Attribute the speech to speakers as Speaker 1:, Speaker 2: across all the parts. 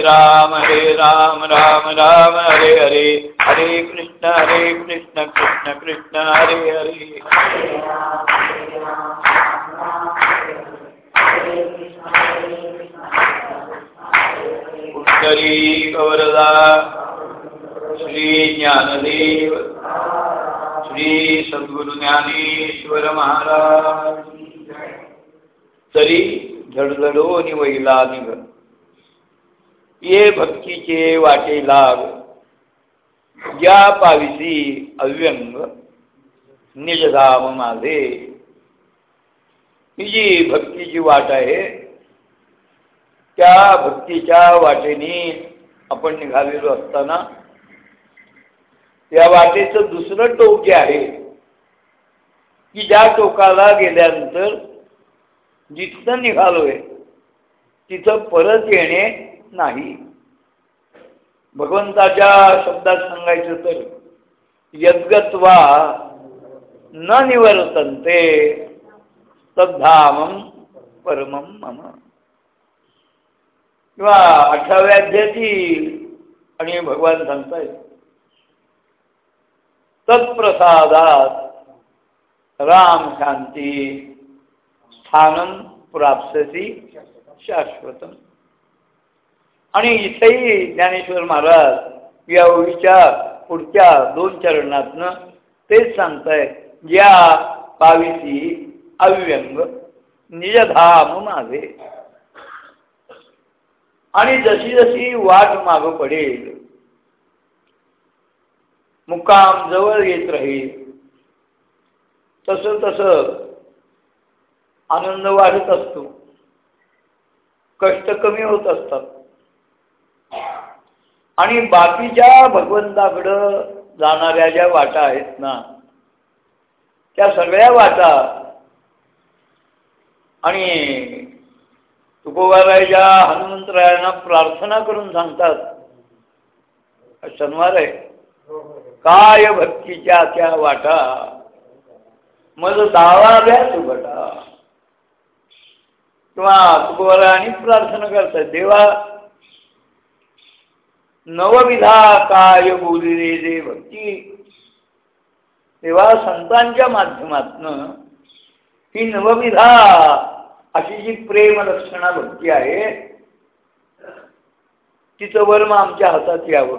Speaker 1: राम हरे राम राम राम हरे हरे। हरे कृष्ण हरे कृष्ण कृष्ण कृष्ण हरे हरे। उत्तरी गौरदा श्री ज्ञानदेव श्री सद्गुरु ज्ञानेश्वर महाराज। तरी धडधडो निवैला निघ ये भक्तीचे वाटे लाग। ज्या पाविसी अव्यंग निजधाम माझे ही जी भक्तीची वाट आहे त्या भक्तीच्या वाटेने आपण निघालेलो असताना या वाटेचं दुसरं टोक जे आहे की ज्या टोकाला गेल्यानंतर जिथं निघालोय तिथं परत येणे नाही. भगवंताच्या शब्दात सांगायचं तर यद्गत्वा न निवर्तन्ते तद्धामम परमम मम. किंवा अठराव्या अध्यायातील आणि भगवान सांगताय तत्प्रसादात राम शांती स्थानम प्राप्सती शाश्वतम. आणि इथेही ज्ञानेश्वर महाराज या ओळीच्या पुढच्या दोन चरणातनं तेच सांगताय ज्या पाविसी अव्यंग निजधाम माझे आणि जशी जशी वाट माग पडेल मुक्काम जवळ येत राहील तस तस आनंद वाढत असतो. कष्ट कमी होत असतात. आणि बाकीच्या भगवंताकडं जाणाऱ्या ज्या वाटा आहेत ना त्या सगळ्या वाटा आणि तुकोबारायच्या हनुमंतरायांना प्रार्थना करून सांगतात. शनिवार आहे. काय भक्तीच्या त्या वाटा? मज दावाव्या सुगटा. किंवा तुकोबारायांनी प्रार्थना करतात देवा नवविधा काय बोलिले जे भक्ती तेव्हा संतांच्या माध्यमातनं ही नवविधा अशी जी प्रेम लक्षणा भक्ती आहे तिचं वर्म आमच्या हातात यावं.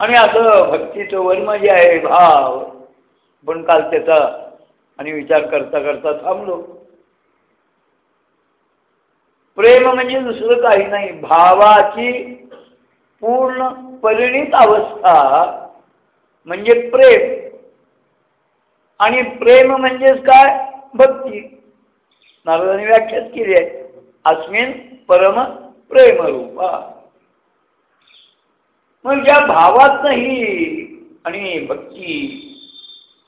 Speaker 1: आणि असं भक्तीचं वर्म जे आहे भाव पण काल त्याचा आणि विचार करता करता थांबलो. प्रेम म्हणजे दुसरं काही नाही. भावाची पूर्ण परिणित अवस्था म्हणजे प्रेम. आणि प्रेम म्हणजेच काय? भक्ती. नारदांनी व्याख्याच केली आहे. अस्मिन परम प्रेमरूपा. मग ज्या भावात नाही आणि भक्ती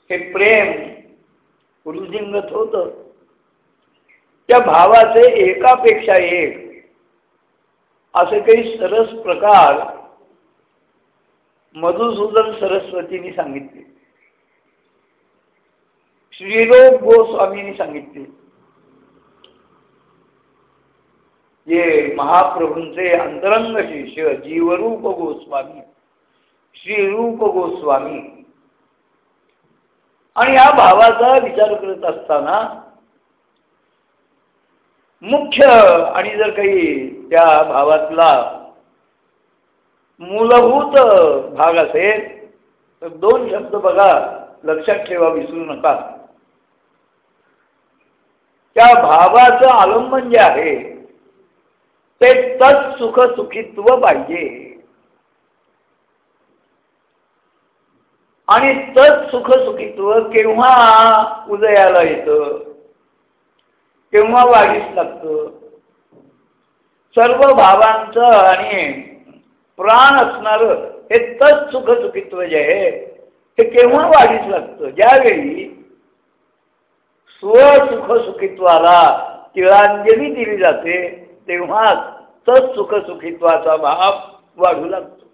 Speaker 1: हे प्रेम वृद्धिंगत होतं. त्या भावाचे एकापेक्षा एक असे काही सरस प्रकार मधुसूदन सरस्वतींनी सांगितले. श्रीरोग गोस्वामींनी सांगितले. जे महाप्रभूंचे अंतरंग शिष्य जीवरूप गोस्वामी श्रीरूप गोस्वामी आणि या भावाचा विचार करत असताना मुख्य आणि जर काही त्या भावातला मूलभूत भाग असेल तर दोन शब्द बघा लक्षात ठेवा विसरू नका. त्या भावाचं आलंबन जे आहे ते तत् सुख सुखित्व पाहिजे. आणि तत् सुख सुखित्व केव्हा उदयाला येतं? तेव्हा वाढीस लागतं. सर्व भावांचं आणि प्राण असणार हे तच सुख सुखित्व जे आहे ते केव्हा वाढीस लागतं? ज्यावेळी स्वसुख सुखित्वाला तिळांजली दिली जाते तेव्हा तच सुख सुखित्वाचा भाव वाढू लागतो.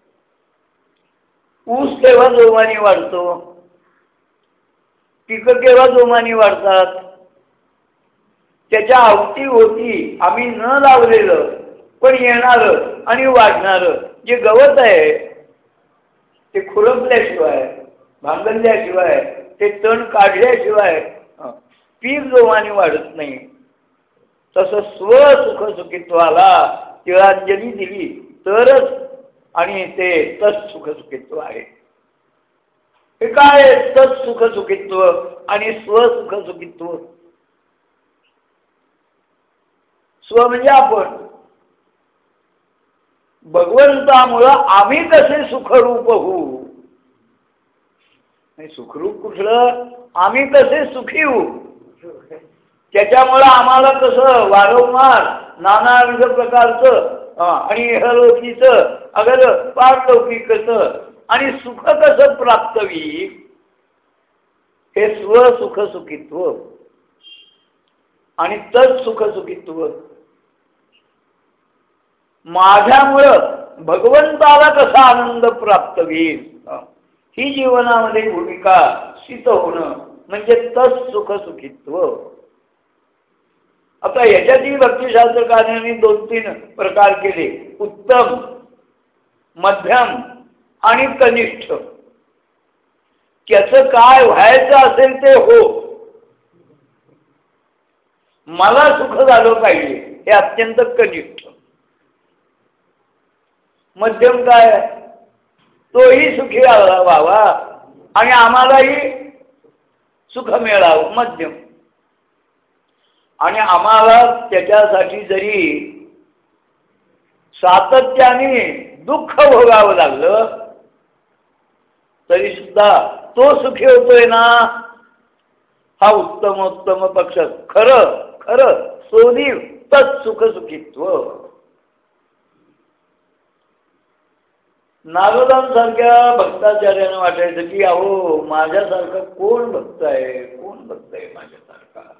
Speaker 1: ऊस केव्हा जोमाने वाढतो? पिकं केव्हा जोमाने वाढतात? त्याच्या अवती होती. आम्ही न लावलेलं पण येणार आणि वाढणार जे गवत आहे ते खुरपल्याशिवाय भांगल्याशिवाय ते तण काढल्याशिवाय पीक जोमाने वाढत नाही. तसं स्व सुखसुखित्वाला तिळांजली दिली तरच आणि ते तत् सुखसुखित्व आहे. हे काय तत् सुखसुखित्व आणि स्वसुखसुखित्व सुखित्व स्व म्हणजे आपण. भगवंतामुळं आम्ही कसे सुखरूप होऊ? सुखरूप कुठलं? आम्ही कसे सुखी होऊ? त्याच्यामुळं आम्हाला कसं वारंवार नानाविध प्रकारचं आणि इहलौकीचं अगर पारलौकिकचं आणि सुख कसं प्राप्त हे स्वसुख सुखित्व आणि तत् सुख सुखित्व माझ्यामुळं भगवंताला कसा आनंद प्राप्त होईल? ही जीवनामध्ये भूमिका सिद्ध होणं म्हणजे तस सुख सुखित्व आता याच्यातही भक्तिशास्त्रकारांनी दोन तीन प्रकार केले. उत्तम मध्यम आणि कनिष्ठ. त्याच काय व्हायचं असेल ते हो. मला सुख झालं पाहिजे हे अत्यंत कनिष्ठ. मध्यम काय तोही सुखी व्हावा. आणि आम्हालाही सुख मिळावं मध्यम. आणि आम्हाला त्याच्यासाठी जरी सातत्याने दुःख भोगावं लागलं तरी सुद्धा तो सुखी होतोय ना? हा उत्तम उत्तम पक्ष खरं खरं सोनीव तत् सुख सुखित्व नागोदांसारख्या भक्ताचार्यानं वाटायचं की अहो माझ्यासारखा कोण भक्त आहे? कोण भक्त आहे माझ्यासारखा?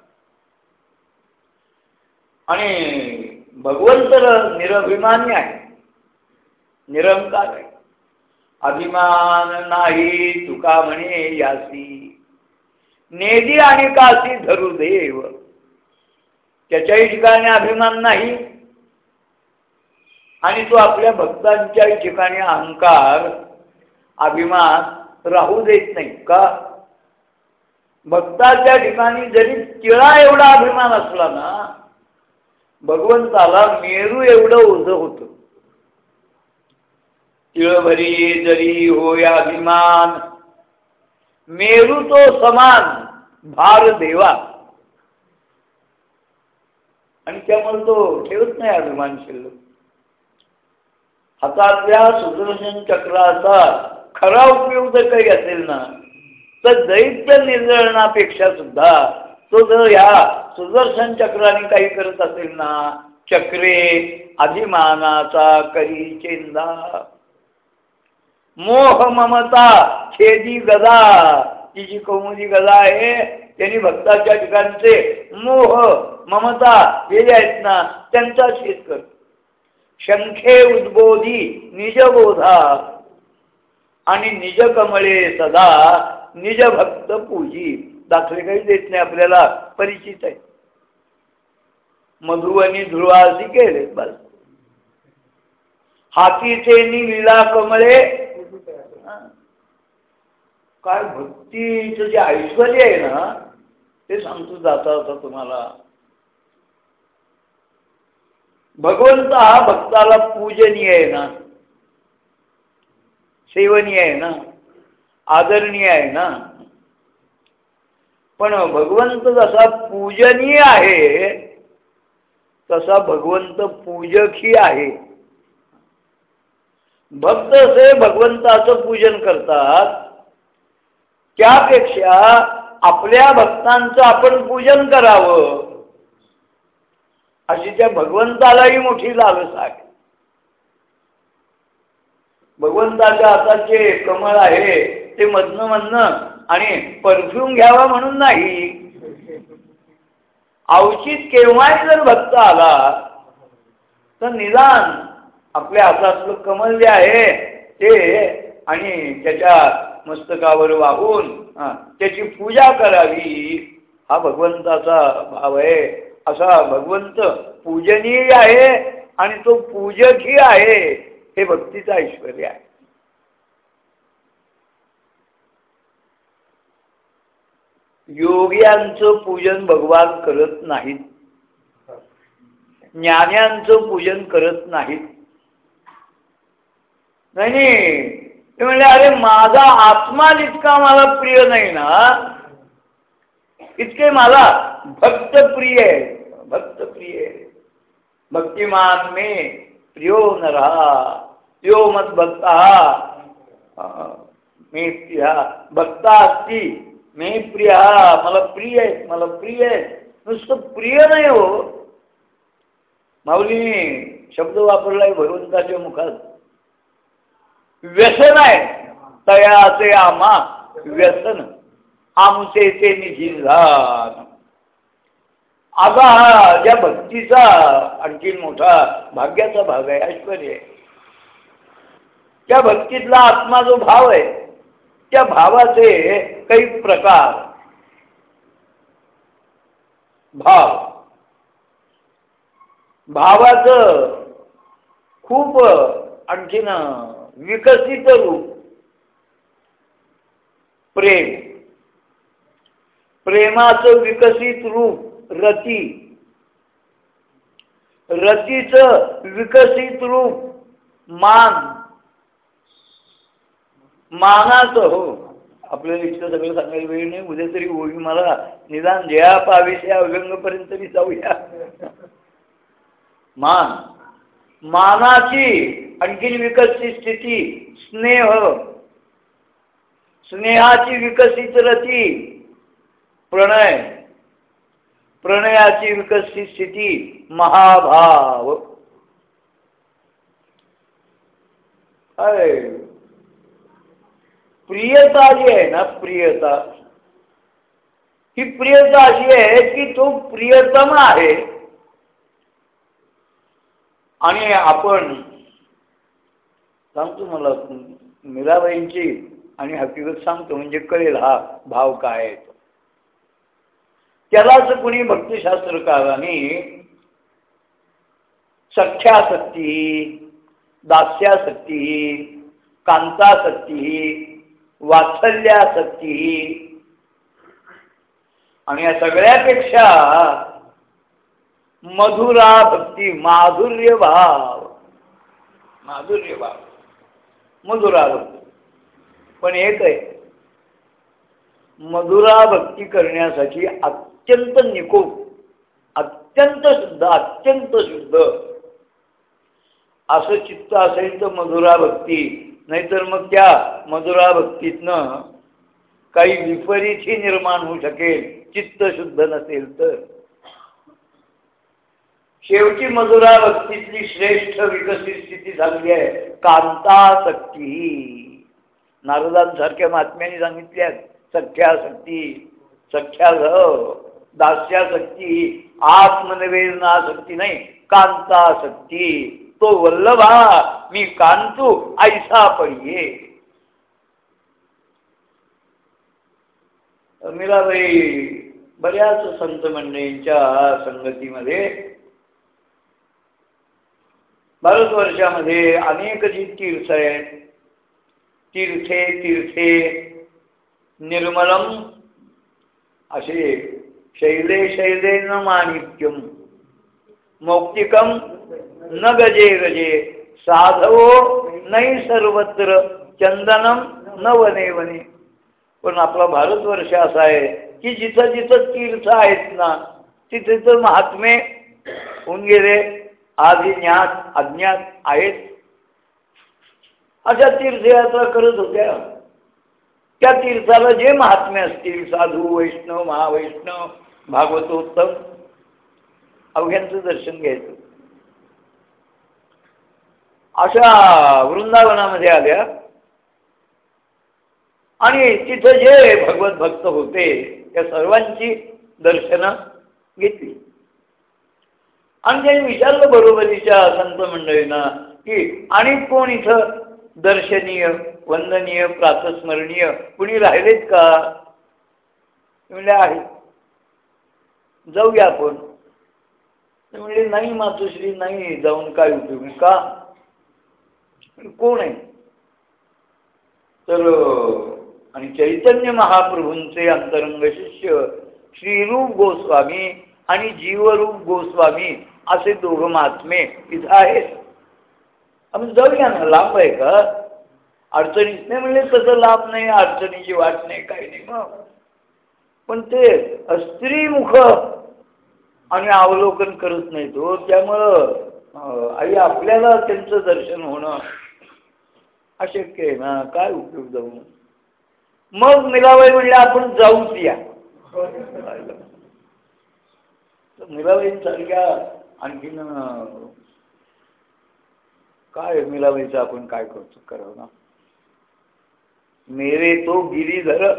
Speaker 1: आणि भगवंत निरभिमानी आहे. निरंकार आहे. अभिमान नाही तुका म्हणे यासी. नेदी आणि कासी धरू देव. त्याच्याही ठिकाणी अभिमान नाही. आणि तो आपल्या भक्तांच्या ठिकाणी अहंकार अभिमान राहू देत नाही. का? भक्ताच्या ठिकाणी जरी तिळा एवढा अभिमान असला ना भगवंताला मेरू एवढं ओझ होत. तिळभरी जरी होय अभिमान मेरू तो समान भार देवा. आणि त्यामुळे तो ठेवत नाही अभिमान शिल्लक. आता आपल्या सुदर्शन चक्राचा खरा उपयोग जर काही असेल ना तर दैत्य निर्जळणापेक्षा सुद्धा तो जर या सुदर्शन चक्राने काही करत असेल ना चक्रे अभिमानाचा करी चेंदा. मोह ममता छेदी गदा. ती जी कौमुदी गदा आहे त्यांनी भक्ताच्या ठिकाणचे मोह ममता हे जे आहेत ना त्यांचा छेद करतो शंखे उद्बोधी निजबोधा. आणि निज कमळे सदा निज भक्त पूजी. दाखले काही देत नाही आपल्याला परिचित आहे. मधुवनी ध्रुवासी केले बस. हातीचे लीला कमळे. काय भक्तीचं जे ऐश्वर आहे ना ते सांगतो जाता होता तुम्हाला भगवंत हा भक्ताला पूजनीय आहे ना. सेवनीय आहे ना. आदरणीय आहे ना. पण भगवंत जसा पूजनीय आहे तसा भगवंत पूजकही आहे. भक्त असे भगवंताचं पूजन करतात. त्यापेक्षा आपल्या भक्तांचं आपण पूजन करावं. अशी त्या भगवंतालाही मोठी लालस आहे भगवंताच्या हाताचे कमळ आहे ते मधनं मधनं आणि परफ्यूम घ्यावा म्हणून नाही. अवचित केव्हाही जर भक्त आला तर निदान आपल्या हातातलं कमल जे आहे ते आणि त्याच्या मस्तकावर वाहून त्याची पूजा करावी हा भगवंताचा भाव आहे. असा भगवंत पूजनीय आहे आणि तो पूजकही आहे हे भक्तीचं ऐश्वर आहे. योग्यांचं पूजन भगवान करत नाहीत. ज्ञान्यांचं पूजन करत नाहीत. नाही. ते म्हणले अरे माझा आत्मा इतका मला प्रिय नाही ना इतके मला भक्त प्रिय भक्त प्रिय भक्तिमान मे प्रियो न रहा यो मत भक्ता। मे प्रिया भक्ता असती मे प्रिया मला प्रिय आहे मला प्रिय आहे नुसतं प्रिय नाही हो। माऊलीने शब्द वापरलाय भगवंताच्या मुखात। व्यसन आहे तयाचे आमा व्यसन। आमचे ते निधिधान आगा हा ज्या भक्तीचा आणखीन मोठा भाग्याचा भाग आहे ऐश्वर आहे. त्या भक्तीतला आत्मा जो भाव आहे त्या भावाचे काही प्रकार भाव. भावाचं खूप आणखीन विकसित रूप प्रेम. प्रेमाचं विकसित रूप रती. रतीचं विकसित रूप मान. मानाचं हो. आपल्याला इतकं सगळं सांगायला वेळ नाही. उद्या तरी होईल मला निदान जया पावीस या अभंगपर्यंत तरी जाऊया. मान. मानाची आणखीन विकसित स्थिती स्नेह. स्नेहाची विकसित रती. प्रणय. प्रणयाची विकसित स्थिती महाभाव. प्रियता जी आहे ना प्रियता. ही प्रियता अशी आहे की तो प्रियतम आहे. आणि आपण सांगतो मला मीराबाईंची आणि हकीकत सांगतो म्हणजे कळेल हा भाव काय आहे त्यालाच कुणी भक्तिशास्त्रकाराने सख्यासक्ती दास्यासक्ती कांतासक्ती वात्सल्यासक्ती आणि या सगळ्यापेक्षा मधुरा भक्ती माधुर्य भाव. माधुर्य भाव. मधुरा भक्ती. पण एक आहे मधुरा भक्ती करण्यासाठी अत्यंत निकोप अत्यंत शुद्ध अत्यंत शुद्ध. असं चित्त असेल तर मधुरा भक्ती नाहीतर मग त्या मधुरा भक्तीतनं काही विपरीतही निर्माण होऊ शकेल चित्त शुद्ध नसेल तर. शेवटी मधुरा भक्तीतली श्रेष्ठ विकसित स्थिती झाली आहे कांतासक्ती. नारदांसारख्या महात्म्यांनी सांगितल्या सख्या सक्ती सख्या दास्यासक्ती आत्मनिवेदनासक्ती नाही कांतासक्ती. तो वल्लभा मी कांतू ऐसा पडिये. मीराबाई बऱ्याच संत मंडळींच्या संगतीमध्ये भारतवर्षामध्ये अनेक जी तीर्थ आहेत. तीर्थे तीर्थे निर्मलम असे शैले शैले न माणिक्यम मौक्तिकम न गजे गजे साधवो नाही सर्वत्र चंदनम न वने वने पण आपला भारतवर्ष असा आहे की जिथं जिथं तीर्थ आहेत ना तिथे तर महात्मे होऊन गेले आधी ज्ञात अज्ञात आहेत. अशा तीर्थयात्रा करत होत्या. त्या तीर्थाला जे महात्म्य असतील साधू वैष्णव महावैष्णव भागवतोत्तम अवघ्यांचं दर्शन घ्यायचं. अशा वृंदावनामध्ये आल्या. आणि तिथं जे भगवत भक्त होते त्या सर्वांची दर्शनं घेतली. आणि त्यांनी विचारलं बरोबरीच्या संत मंडळींना की आणि कोण इथं दर्शनीय? वंदनीय प्रातस्मरणीय. कुणी राहिलेत का? म्हणले आहे. जाऊया आपण. म्हणजे नाही मातोश्री नाही जाऊन काय उपयोग का? कोण आहे? तर आणि चैतन्य महाप्रभूंचे अंतरंग शिष्य श्रीरूप गोस्वामी आणि जीवरूप गोस्वामी असे दोघं महात्मे इथं आहेत. आम्ही जाऊया ना लांब आहे का? अडचणीच नाही म्हणजे तसं लाभ नाही अडचणीची वाट नाही काही नाही. मग? पण ते स्त्रीमुख आणि अवलोकन करत नाही तो. त्यामुळं आई आपल्याला त्यांचं दर्शन होणं अशक्य आहे ना? काय उपयोग जाऊ? मग मिलाबाई म्हणजे आपण जाऊच या. मिलाबाईंसारख्या आणखीन काय मिलाबाईचं आपण काय करतो? करावं ना? मेरे तो गिरीधर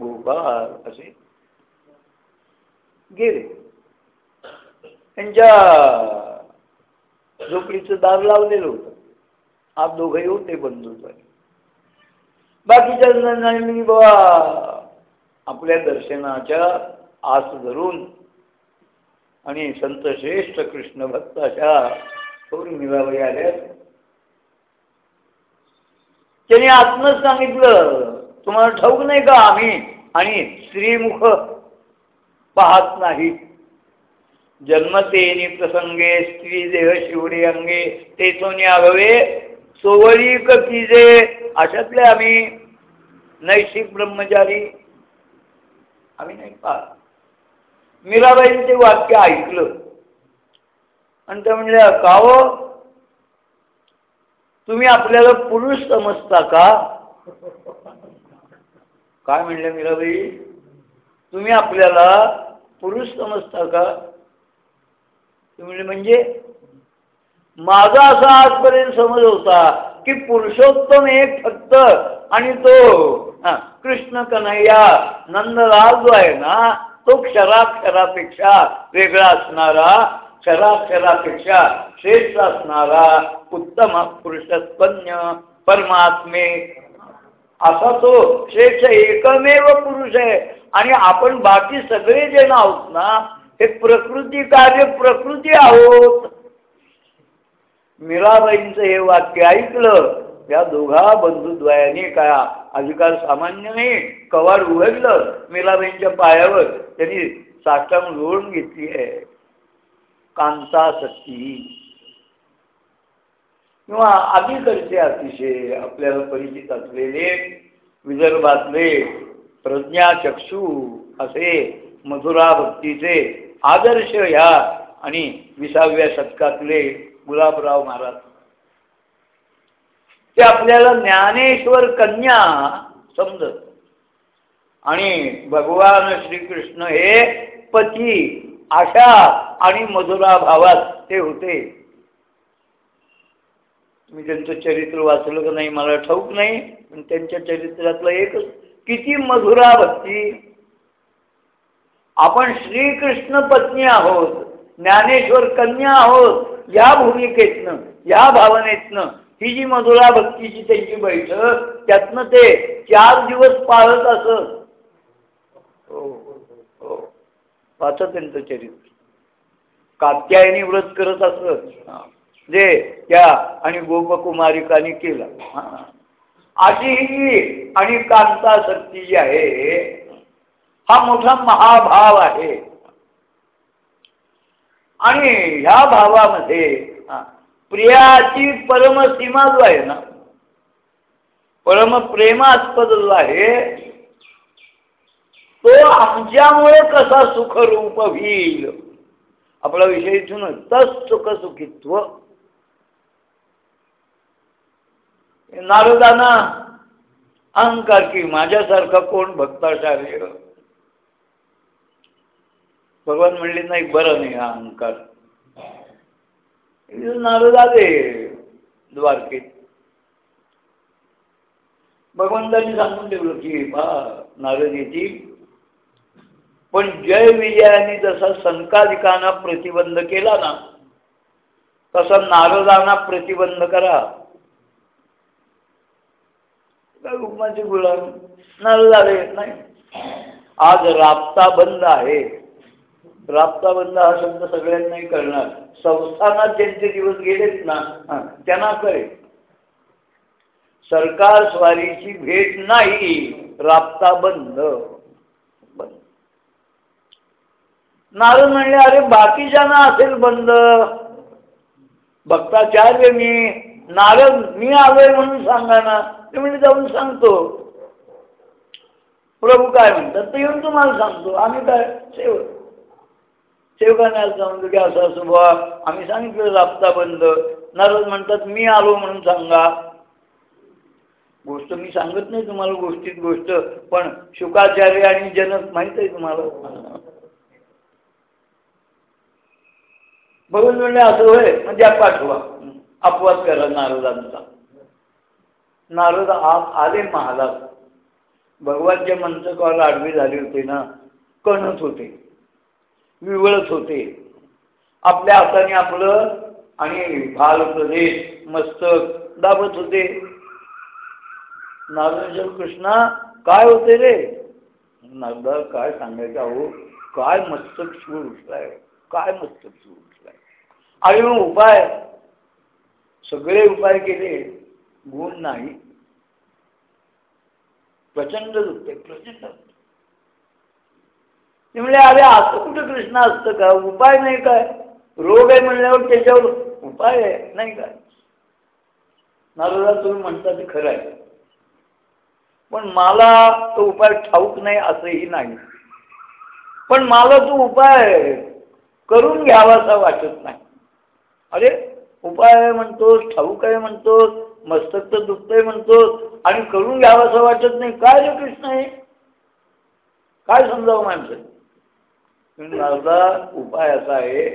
Speaker 1: गोपाळ असे. गेले. त्यांच्या झोपडीचं दार लावलेलं होतं. आप दोघे होते बंधूद्वारे बाकीच्या जणांनी बाबा आपल्या दर्शनाच्या आस धरून आणि संत श्रेष्ठ कृष्ण भक्ताच्या थोडी मिळावरी आल्या त्यांनी आत्मच सांगितलं तुम्हाला ठाऊक नाही का आम्ही आणि स्त्रीमुख पाहत नाही? जन्मतेनी प्रसंगे स्त्री देह शिवडी अंगे ते सोनी आगवे सोवळी किजे अशातले आम्ही नैशिक ब्रह्मचारी. आम्ही नाही पाहत. मीराबाईने ते वाक्य ऐकलं. आणि त्या म्हणल्या काव हो? तुम्ही आपल्याला पुरुष समजता का? काय म्हणल्या मीराबाई? तुम्ही आपल्याला पुरुष समजता का? तुम्ही म्हणजे? माझा असा आजपर्यंत समज होता की पुरुषोत्तम एक फक्त आणि तो कृष्ण कन्हैया नंदलाल जो आहे ना तो क्षराक्षरापेक्षा वेगळा असणारा क्षराक्षरापेक्षा श्रेष्ठ असणारा उत्तम पुरुषस्पन्य परमात्मे. असा तो श्रेष्ठ एकमेव पुरुष आहे. आणि आपण बाकी सगळे जे आहोत ना हे प्रकृती कार्य प्रकृती आहोत. मीराबाईंचं हे वाक्य ऐकलं या दोघा बंधुद्वयाने काय अधिकार सामान्य नाही कवाड उघडलं मीराबाईंच्या पायावर. त्यांनी साष्टांग लोळून घेतली आहे. कांता सती. किंवा अलीकडचे अतिशय आपल्याला परिचित असलेले विदर्भातले प्रज्ञाचक्षू असे मधुरा भक्तीचे आदर्श ह्या आणि विसाव्या शतकातले गुलाबराव महाराज. ते आपल्याला ज्ञानेश्वर कन्या समजत. आणि भगवान श्रीकृष्ण हे पती आशा आणि मधुरा भावात ते होते. मी त्यांचं चरित्र वाचलं का नाही मला ठाऊक नाही पण त्यांच्या चरित्रातलं एकच किती मधुरा भक्ती. आपण श्रीकृष्ण पत्नी आहोत ज्ञानेश्वर कन्या आहोत या भूमिकेतनं या भावनेतनं ही जी मधुरा भक्तीची त्यांची बैठक त्यातनं ते चार दिवस पाळत असत. हो हो, हो. वाचा त्यांचं चरित्र. कात्यायनी व्रत करत असत. जे त्या आणि गोपकुमारिकाने केलं. अशी ही आणि कांता शक्ती जी आहे हा मोठा महाभाव आहे. आणि ह्या भावामध्ये प्रियाची परमसीमा जो आहे ना परमप्रेमास्पद जो आहे तो आमच्यामुळे कसा सुखरूप होईल? आपला विषय इथूनच तस सुख सुखित्व नारदाना अहंकार की माझ्यासारखा कोण भक्ताचार्य भगवान म्हणले नाही बरं नाही हा अहंकार नारद आले द्वारकेत. भगवंतांनी सांगून ठेवलं की बा नारद येतील पण जय विजयाने जसा संकाधिकांना प्रतिबंध केला ना तसा नारदांना प्रतिबंध करा. हुकमाचे गुलाम नारद आले नाही. आज राबता बंद आहे. राबता बंद हा शब्द सगळ्यांनाही करणार संस्थानात ज्यांचे दिवस गेलेत ना त्यांना कळेल. सरकार स्वारीची भेट नाही राबता बंद. नारद म्हणले अरे बाकीच्यांना असेल बंद. चार मी नारद मी आलोय म्हणून सांगा ना ते म्हणजे जाऊन सांगतो. प्रभू काय म्हणतात ते येऊन तुम्हाला सांगतो. आम्ही काय सेवक? सेवकाने आज सांगतो की असं असं बुवा आम्ही सांगितलं राबता बंद. नारद म्हणतात मी आलो म्हणून सांगा. गोष्ट मी सांगत नाही तुम्हाला गोष्टीत गोष्ट पण शुकाचार्य आणि जनक माहीत आहे तुम्हाला. बघून म्हणले असं होय म्हणजे पाठवा. अपवाद करा नारदांचा. नारद आले महालात. जे मंचकावर आडवी झाली होती ना कणत होते. विवळत होते. आपल्या हाताने आपलं आणि भाल प्रदेश मस्तक दाबत होते. नारायण कृष्णा काय होते रे? नारदा काय सांगायचं अहो? काय मस्तक सूर उठलाय? काय मस्तक सूर उठलाय? आणि मग उपाय सगळे उपाय केले गुण नाही. प्रचंड दुखते प्रचंड. ते म्हणले अरे असं कुठं कृष्ण असतं का? उपाय नाही काय? रोग आहे म्हणल्यावर त्याच्यावर उपाय आहे नाही काय? नारदा तुम्ही म्हणता ते खरं आहे. पण मला तो उपाय ठाऊक नाही असंही नाही. पण मला तो उपाय करून घ्यावासा वाटत नाही. अरे उपाय म्हणतोस ठाऊक आहे म्हणतोस मस्तक तर दुखतंय म्हणतोस आणि करून घ्यावासं वाटत नाही. काय रे कृष्ण हे? काय समजावं माणसं माझा उपाय असा आहे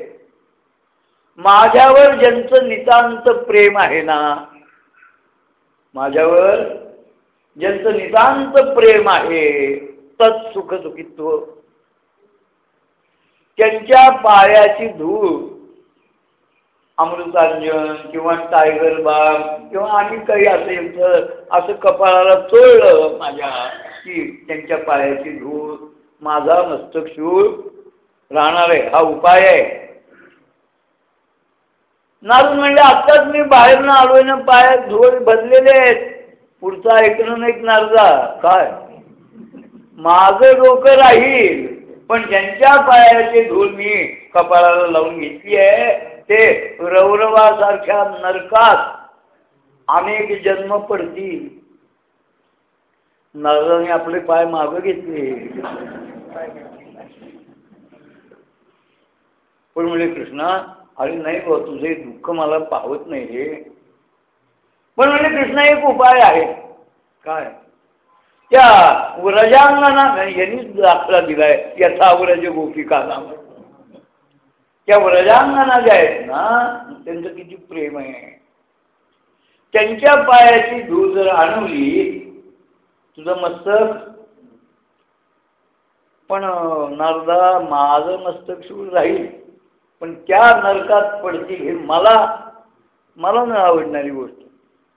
Speaker 1: माझ्यावर ज्यांचं नितांत प्रेम आहे ना माझ्यावर ज्यांचं नितांत प्रेम आहे तत् सुखसुखित्व त्यांच्या पायाची धूळ अमृतांजन किंवा टायगर बाग किंवा आणि काही असेल तर असं कपाळाला चोळलं माझ्या की त्यांच्या पायाची धूळ माझा मस्तक शूळ राहणार आहे हा उपाय आहे. नारून म्हणजे आत्ताच मी बाहेरनं आलोय ना पायात धूळ भरलेले आहेत. पुढचा ऐकणं नाही नारदा. काय? माझं डोकं राहील पण ज्यांच्या पायाची धूळ मी कपाळाला लावून घेतली आहे. ते रौरवासारख्या नरकात अनेक जन्म पडतील. नारदाने आपले पाय मागं घेतले. पण म्हणजे कृष्णा अरे नाही बा तुझे दुःख मला पाहत नाही हे पण म्हणजे कृष्णा एक उपाय आहे. काय? त्या व्रजांगना यांनीच दाखला दिलाय याचा व्रज गोपिका नाम त्या व्रजांगना ज्या आहेत ना त्यांचं किती प्रेम आहे. त्यांच्या पायाची धूळ जर आणवली तुझं मस्तक. पण नारदा माझं मस्तक शिवून राहील. पण त्या नरकात पडतील हे मला मला न आवडणारी गोष्ट.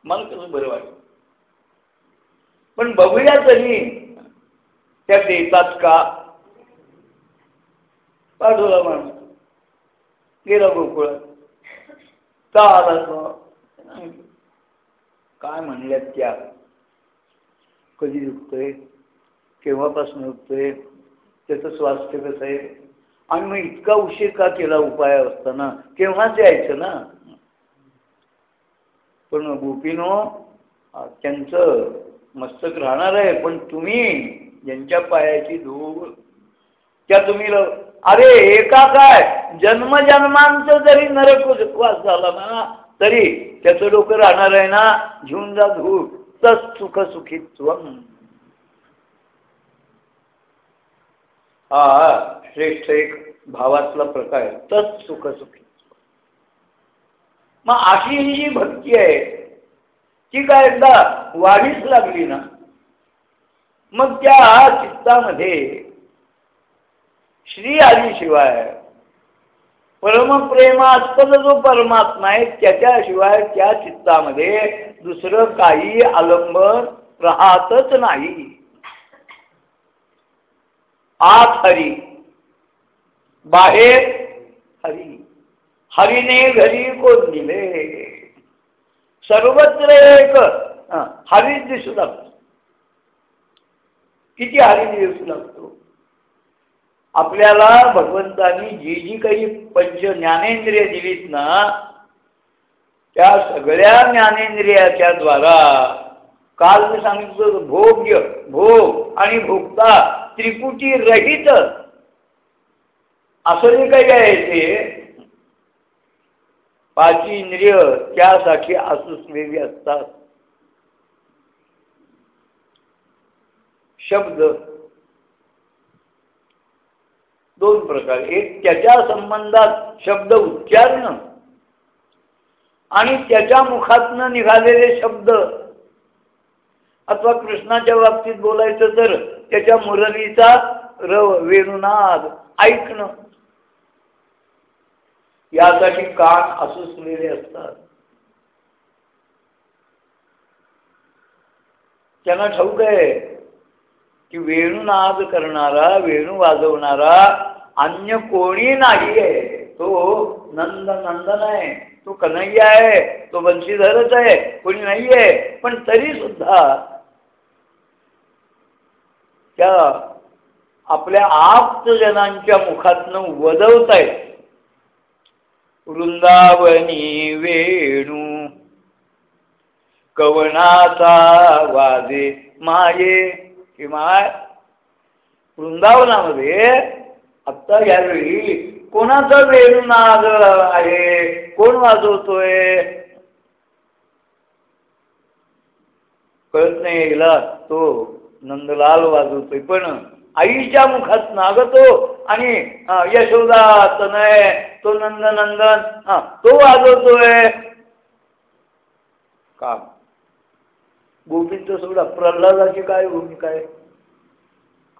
Speaker 1: मला कसं बरं वाटतं पण बघूया तरी त्या देतात का? पाठवला माणूस. गेलं गोकुळात का आला काय म्हणल्यात त्या? कधी दुखतोय केव्हापासून दुखतोय त्याचं स्वास्थ्य कसं आहे? आणि मग इतका उशीर का केला उपाय असताना? केव्हाच यायचं ना? पण गोपीनो त्यांचं मस्तक राहणार आहे पण तुम्ही ज्यांच्या पायाची धूळ त्या तुम्ही अरे एका काय? जन्मजन्मांचं जरी नरक झाला ना तरी त्याचं डोकं राहणार आहे ना घेऊन जा धूळ. तस सुख सुखित्व हा श्रेष्ठ एक भावातला प्रकार तच सुख सुखित्व मग अशी ही जी भक्ती आहे ती काय एकदा वाढीच लागली ना मग त्या चित्तामध्ये श्री आदिशिवाय परमप्रेमास्पद जो परमात्मा आहे त्याच्याशिवाय त्या चित्तामध्ये दुसरं काही आलंबन राहतच नाही. आत हरी. बाहेर हरी. हरीने घरी कोण दिले? सर्वत्र एक हरीच दिसू लागतो. किती हरी दिसू लागतो? आपल्याला भगवंतानी जी जी काही पंच ज्ञानेंद्रिय दिलीत ना त्या सगळ्या ज्ञानेंद्रियाच्या द्वारा काल मी सांगितलं भोग्य भोग आणि भोगता त्रिकुटी रहित. असं जे काही आहे ते पाच इंद्रिय त्यासाठी असुसलेली असतात. शब्द दोन प्रकार. एक त्याच्या संबंधात शब्द उच्चारणं आणि त्याच्या मुखातनं निघालेले शब्द. अथवा कृष्णाच्या बाबतीत बोलायचं तर त्याच्या मुरलीचा र वेणुनाद ऐकणं. यासाठी कान असुसलेले असतात. त्यांना ठाऊक आहे की वेणुनाद करणारा वेणू वाजवणारा अन्य कोणी नाही आहे तो नंद नंदन आहे तो कन्हैया आहे तो बंशीधरच आहे कोणी नाही आहे पण तरी सुद्धा त्या आपल्या आप्तजनांच्या मुखातनं वदवतायत. वृंदावनी वेणू कवनाचा वाजे माये. कि माय वृंदावनामध्ये आत्ता यावेळी कोणाचा वेणूनाद आहे? कोण वाजवतोय? कळत नाही यायला तो नंदलाल वाजवतोय. पण आईच्या मुखात नागतो आणि यशोदा तनय तो नंदनंदन हा तो वाजवतोय. का गोपींचं सोडा प्रल्हादाची काय भूमिका आहे?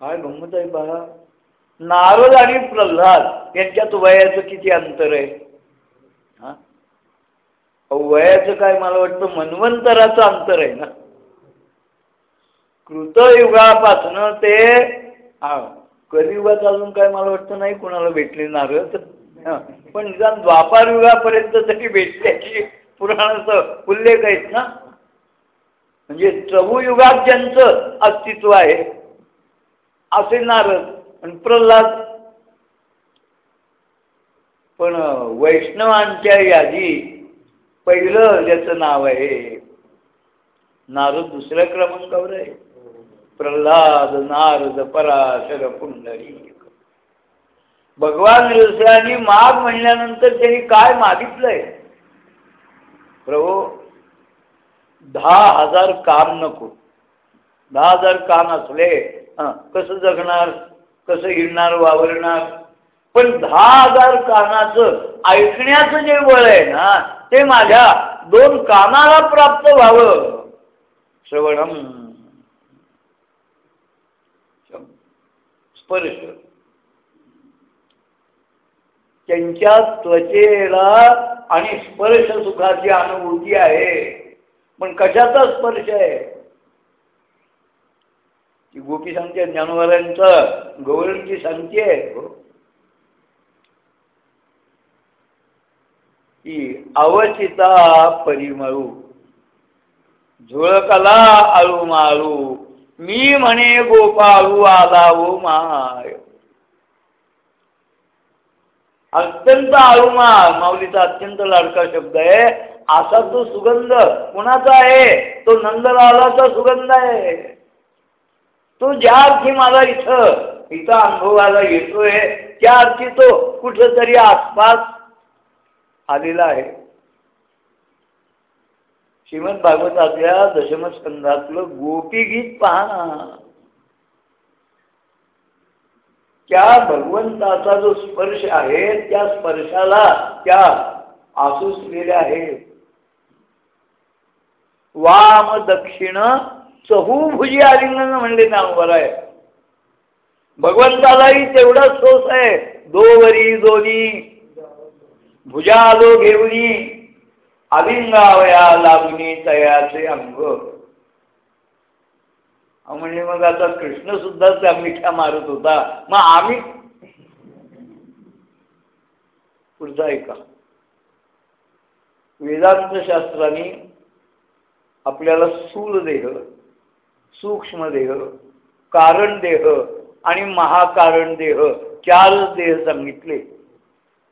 Speaker 1: काय गंमत आहे बाळा? नारद आणि प्रल्हाद यांच्यात वयाचं किती अंतर आहे? हा? वयाचं काय मला वाटतं मन्वंतराचं अंतर आहे ना? कृतयुगापासनं ते कलियुगात अजून काय मला वाटतं नाही कोणाला भेटले नारद. पण निदान द्वापार युगापर्यंत तरी भेटल्याची पुराणाचं उल्लेख आहेत ना? म्हणजे त्रभुयुगात ज्यांचं अस्तित्व आहे असे नारद आणि प्रल्हाद. पण वैष्णवांच्या यादी पहिलं ज्याचं नाव आहे नारद दुसऱ्या क्रमांकावर आहे. प्रल्हाद नारद पराशर पुंडरी. भगवान रसानी माग म्हणल्यानंतर त्यांनी काय मागितलंय? प्रभू दहा हजार काम नको. दहा हजार काम असले कसं जगणार? कसं हिडणार वावरणार? पण दहा हजार कानाचं ऐकण्याचं जे बळ आहे ना ते माझ्या दोन कानाला प्राप्त व्हावं. श्रवणम स्पर्श. त्यांच्या त्वचेला आणि स्पर्श सुखाची अनुभूती आहे. पण कशाचा स्पर्श आहे? ती गोपी सांगते ज्ञानवाल्यांचं गवळणची सांगते आहे. हो. की अवचिता परिमळू झुळकला आळू माळू मी म्हणे गोपाळू आला ओ माय. अत्यंत आळू आळूमाळ माऊलीचा अत्यंत लाडका शब्द आहे. असा तो सुगंध कुणाचा आहे? तो नंदलालाचा सुगंध आहे. तो ज्या अर्थी मला इथं इथं अनुभवाला येतोय त्या अर्थी तो कुठेतरी आसपास आलेला आहे. श्रीमद भागवतातल्या दशमस्कंदातलं गोपी गीत पहा त्या भगवंताचा जो स्पर्श आहे त्या स्पर्शाला त्या आसूसलेल्या आहेत. वाम दक्षिण चहूभुजी आलिंगन म्हणले नामवर आहे भगवंतालाही तेवढा सोस आहे. दोवरी दोन्ही भुजा आलो घेऊनी अलिंगावया लागणी तयाचे अंग. म्हणजे मग आता कृष्ण सुद्धा त्या मिठ्या मारत होता. मग आम्ही पुढचा ऐका. वेदांत शास्त्राने आपल्याला स्थूल देह सूक्ष्म देह कारण देह आणि महाकारण देह चार देह सांगितले.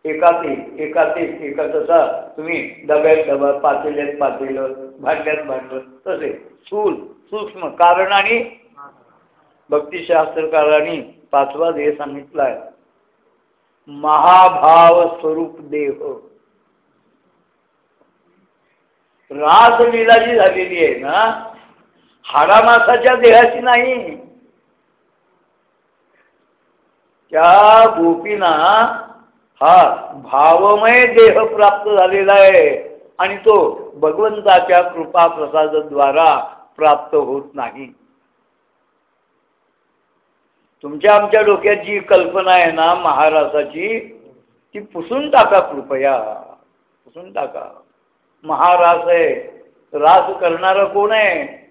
Speaker 1: एकात एक एका तसा तुम्ही डब्यात डबा पातेल्यात पातेलं भांड्यात भांडलं तसे. स्थूल सूक्ष्म कारण आणि भक्तिशास्त्रकारांनी पाचवा देह सांगितला आहे महाभाव स्वरूप देह. रासलीला जी झालेली आहे ना हाडामासाच्या देहाची नाही. त्या गोपीना हा भावमय देह प्राप्त झालेला आहे आणि तो भगवंताच्या कृपा प्रसादद्वारा प्राप्त होत नाही. तुमच्या आमच्या डोक्यात जी कल्पना आहे ना महारासाची ती पुसून टाका कृपया. पुसून टाका. महारास आहे. रास करणारा कोण आहे?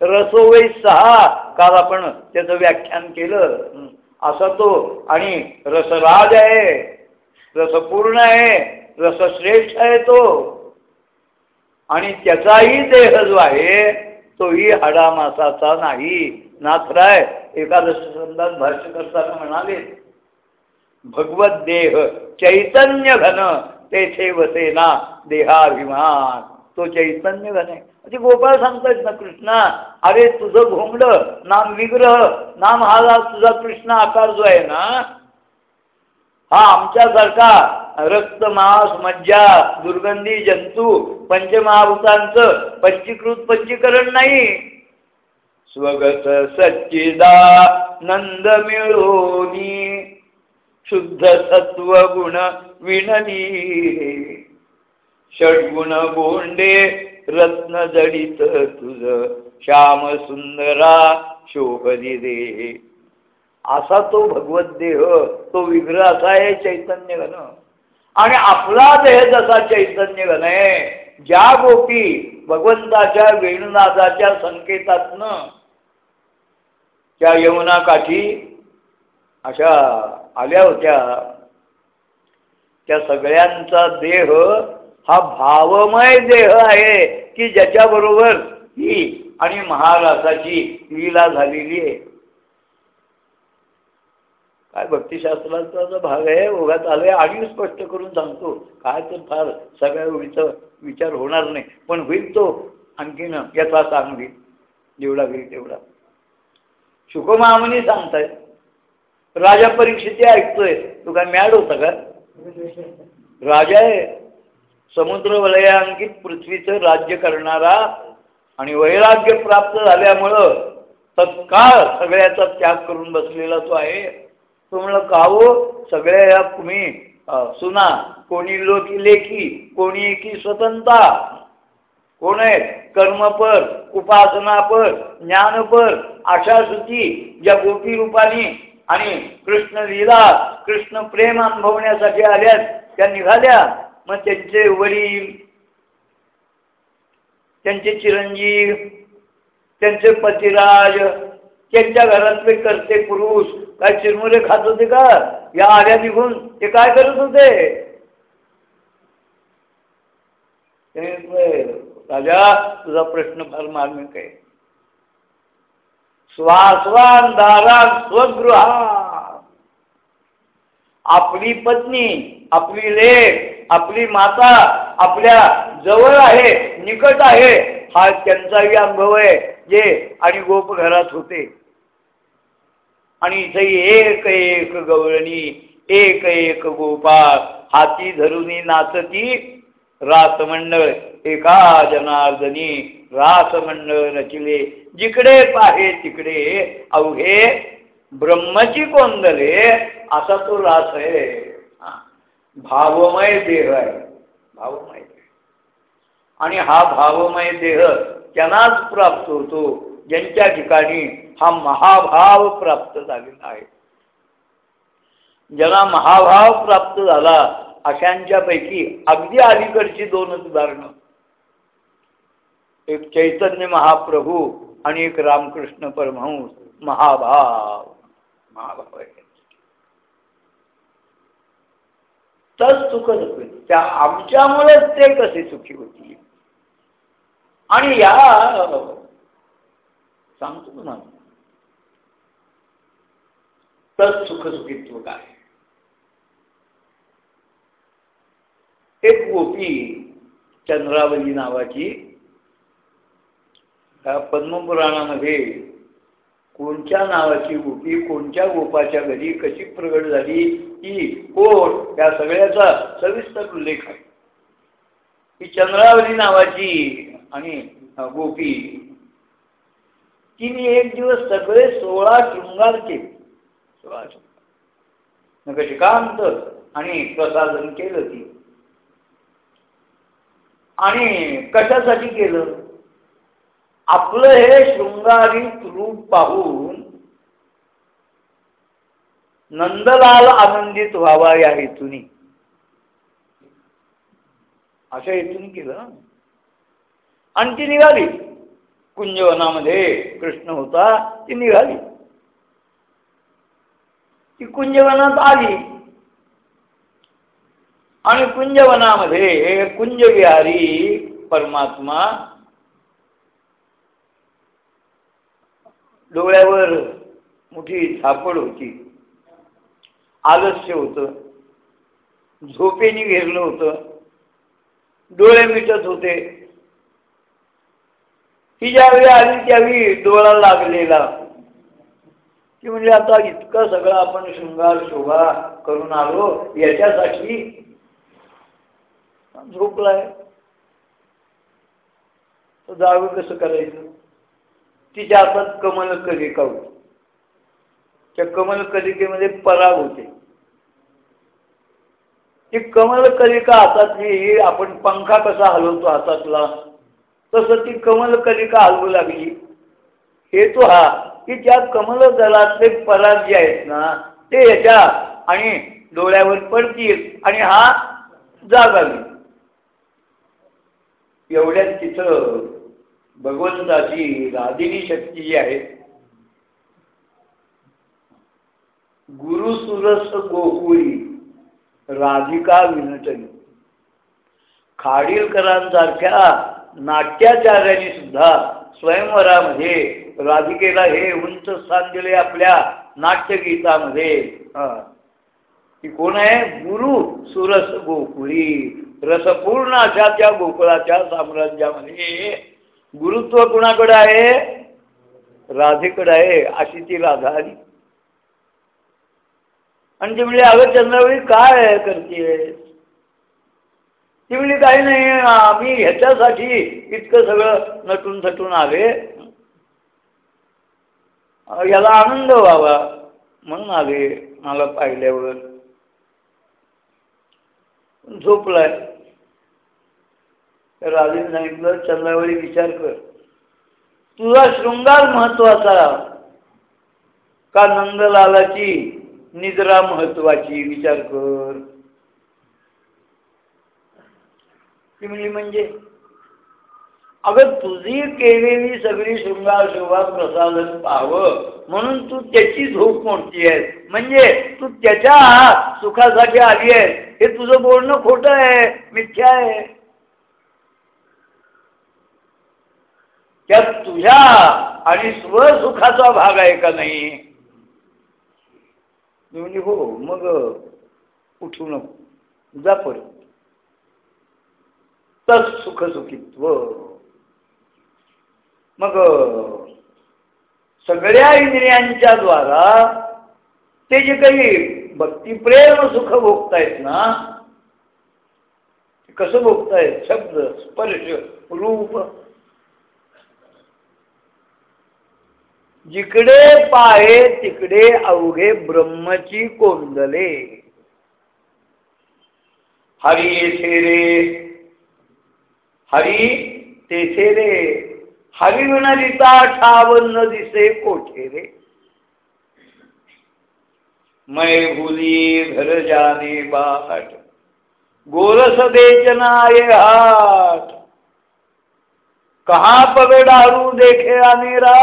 Speaker 1: रसोवै सहा. काल आपण त्याचं व्याख्यान केलं. असा तो. आणि रसराज आहे. रसपूर्ण आहे. रसश्रेष्ठ आहे तो. आणि त्याचाही देह जो आहे तोही हाडामासाचा नाही. नाथराय एकादश संदात भाष्य करताना म्हणाले भगवत देह चैतन्य घन तेथे वसेना देहाभिमान. तो चैतन्य घन आहे म्हणजे गोपाळ सांगतायत ना कृष्णा अरे तुझं घोंगड नाम विग्रह नाम हा तुझा कृष्ण आकार जो आहे ना हा आमच्यासारखा रक्त मांस मज्जा दुर्गंधी जंतू पंचमहाभूतांचं पंचीकृत पंचीकरण नाही. स्वगत सच्चिदा नंद मिळोनी शुद्ध सत्व गुण विणली. षडगुण गोंडे रत्न जडित तुझ श्याम सुंदरा शोभली दे. असा तो भगवत देह तो विग्रह असा आहे चैतन्य घन. आणि आपला देह जसा चैतन्य घन आहे ज्या गोपी भगवंताच्या वेणुनादाच्या संकेतातनं त्या यमुना काठी अशा आल्या होत्या. त्या सगळ्यांचा देह हा भावमय देह आहे की ज्याच्याबरोबर ही आणि महारासाची लीला झालेली आहे. काय भक्तिशास्त्राचा भाग आहे ओघात आलोय आणि स्पष्ट करून सांगतो. काय तर फार सगळ्या ओळीचा विचार होणार नाही पण होईल तो आणखीन याचा सांगली. जेवढा होईल तेवढा. शुकमामनी सांगताय राजा परीक्षेचे ऐकतोय. तू काय मॅड होता का? राजा आहे. समुद्र वलयांकित पृथ्वीचं राज्य करणारा आणि वैराग्य प्राप्त झाल्यामुळं तत्काळ सगळ्याचा त्याग करून बसलेला तो आहे. तो म्हणलं काहो सगळ्या या तुम्ही सुना कोणी लोकी लेखी कोणी की स्वतंत्रता? कोण आहे कर्मपर उपासनापर ज्ञानपर अशा सुची ज्या गोपी रूपाने आणि कृष्ण लीला कृष्ण प्रेम अनुभवण्यासाठी आल्यात त्या निघाल्या. मग त्यांचे वडील त्यांचे चिरंजीव त्यांचे पतिराज त्यांच्या घरातले करते पुरुष काय चिरमुरे खात होते का? या आल्या निघून ते काय करत होते? राजा तुझा प्रश्न फार मार्मिक आहे. स्वास्वान दारात स्वगृहा. आपली पत्नी आपली लेख आपली माता आपल्या जवळ आहे निकट आहे हा त्यांचाही अनुभव आहे जे आणि गोप घरात होते. आणि इथे एक एक गवळणी एक एक गोपाळ हाती धरुनी नाचती रासमंडळ एका जनार्दनी रासमंडळ रचिले जिकडे पाहे तिकडे अवघे ब्रह्मची कोंदले असा तो रास आहे. भावमय देह आहे. भावमय आणि हा भावमय देह त्यांनाच प्राप्त होतो. ज्यांच्या ठिकाणी हा महाभाव प्राप्त झालेला आहे. ज्यांना महाभाव प्राप्त झाला अशांच्या पैकी अगदी अलीकडची दोनच उदाहरणं. एक चैतन्य महाप्रभू आणि एक रामकृष्ण परमहंस महाभाव. महाभाव आहे. तर सुख त्या आमच्यामुळेच ते कसे सुखी होतील? आणि या सांगतो तुम्हाला. तर सुखसुखित्व काय एक गोपी चंद्रावली नावाची पद्मपुराणामध्ये कोणत्या नावाची गोपी कोणत्या गोपाच्या घरी कशी प्रगट झाली ही कोण या सगळ्याचा सविस्तर उल्लेख आहे. ही चंद्रावली नावाची आणि गोपी तिने एक दिवस सगळे सोळा शृंगार केले. सोळा शृंगार. नकशिकांत आणि प्रसादन केलं ती. आणि कशासाठी केलं? आपलं हे शृंगारित रूप पाहून नंदलाल आनंदित व्हावा या हेतूनी. अशा हेतून केलं आणि ती निघाली. कुंजवनामध्ये कृष्ण होता ती निघाली. ती कुंजवनात आली. आणि कुंजवनामध्ये कुंजविहारी परमात्मा डोळ्यावर मोठी झापड होती. आलस्य होतं. झोपेनी घेरलं होतं. डोळे मिटत होते. ती ज्यावेळी आली त्यावेळी डोळा लागलेला. ती म्हणजे आता इतकं सगळं आपण शृंगार शोभा करून आलो याच्यासाठी झोपलाय. तर जावं कसं करायचं? तिच्या हातात कमल कलिका होती त्या कमल कलिकेमध्ये पराग होते. ती कमल कलिका हातातली आपण पंखा कसा हलवतो हातातला तसं ती कमल कलिका हलवू लागली. हेतू हा की त्या कमल दलातले पराग जे आहेत ना ते याच्या आणि डोळ्यावर पडतील आणि हा जागावी. एवढ्यात तिथं भगवंताची राधिनी शक्ती जी आहे गुरु सुरस गोकुळी राधिका विनटनी खाडीलकरांसारख्या नाट्याचार्यांनी सुद्धा स्वयंवरामध्ये राधिकेला हे उंच स्थान दिले आपल्या नाट्यगीतामध्ये. ती कोण आहे? गुरु सुरस गोकुळी. रसपूर्ण अशा त्या गोकुळाच्या साम्राज्यामध्ये गुरुत्व कुणाकडे आहे? राधेकडे आहे अशी ती राधा आली आणि ती म्हणजे अगं चंद्रावळी काय करते ती म्हणजे काही नाही आम्ही ह्याच्यासाठी इतकं सगळं नटून थटून आले याला आनंद व्हावा म्हणून आले मला पाहिल्यावर. झोपलाय. तर राजेने सांगितलं चंद्रावळी विचार कर. तुझा शृंगार महत्त्वाचा का नंदलालाची निद्रा महत्वाची विचार कर. ती म्हणली म्हणजे? अगं तुझी केलेली सगळी शृंगार शोभा प्रसादन पाहावं. म्हणून तू त्याची झोप मोडती आहेस. म्हणजे तू त्याच्या सुखासाठी आली आहेस. हे तुझं बोलणं खोटं आहे मिथ्या आहे. त्यात तुझ्या आणि स्वसुखाचा भाग आहे का नाही? म्हणजे हो मग उठू नको. जा परत. तर सुखसुखित्व. मग सगळ्या इंद्रियांच्या द्वारा ते जे काही भक्तिप्रेम सुख भोगतायत ना कसं भोगतायत? शब्द स्पर्श रूप जिकडे पाहे तिकडे अवघे ब्रह्मची कोंदले. हरी येथे रे हरी तेथे रे. हरी विणरिता ठाव न दिसे कोठे रे? मै भुली घर जाने बाट गोरस देचनाय हाट. कहा पगडारू देखे आनेरा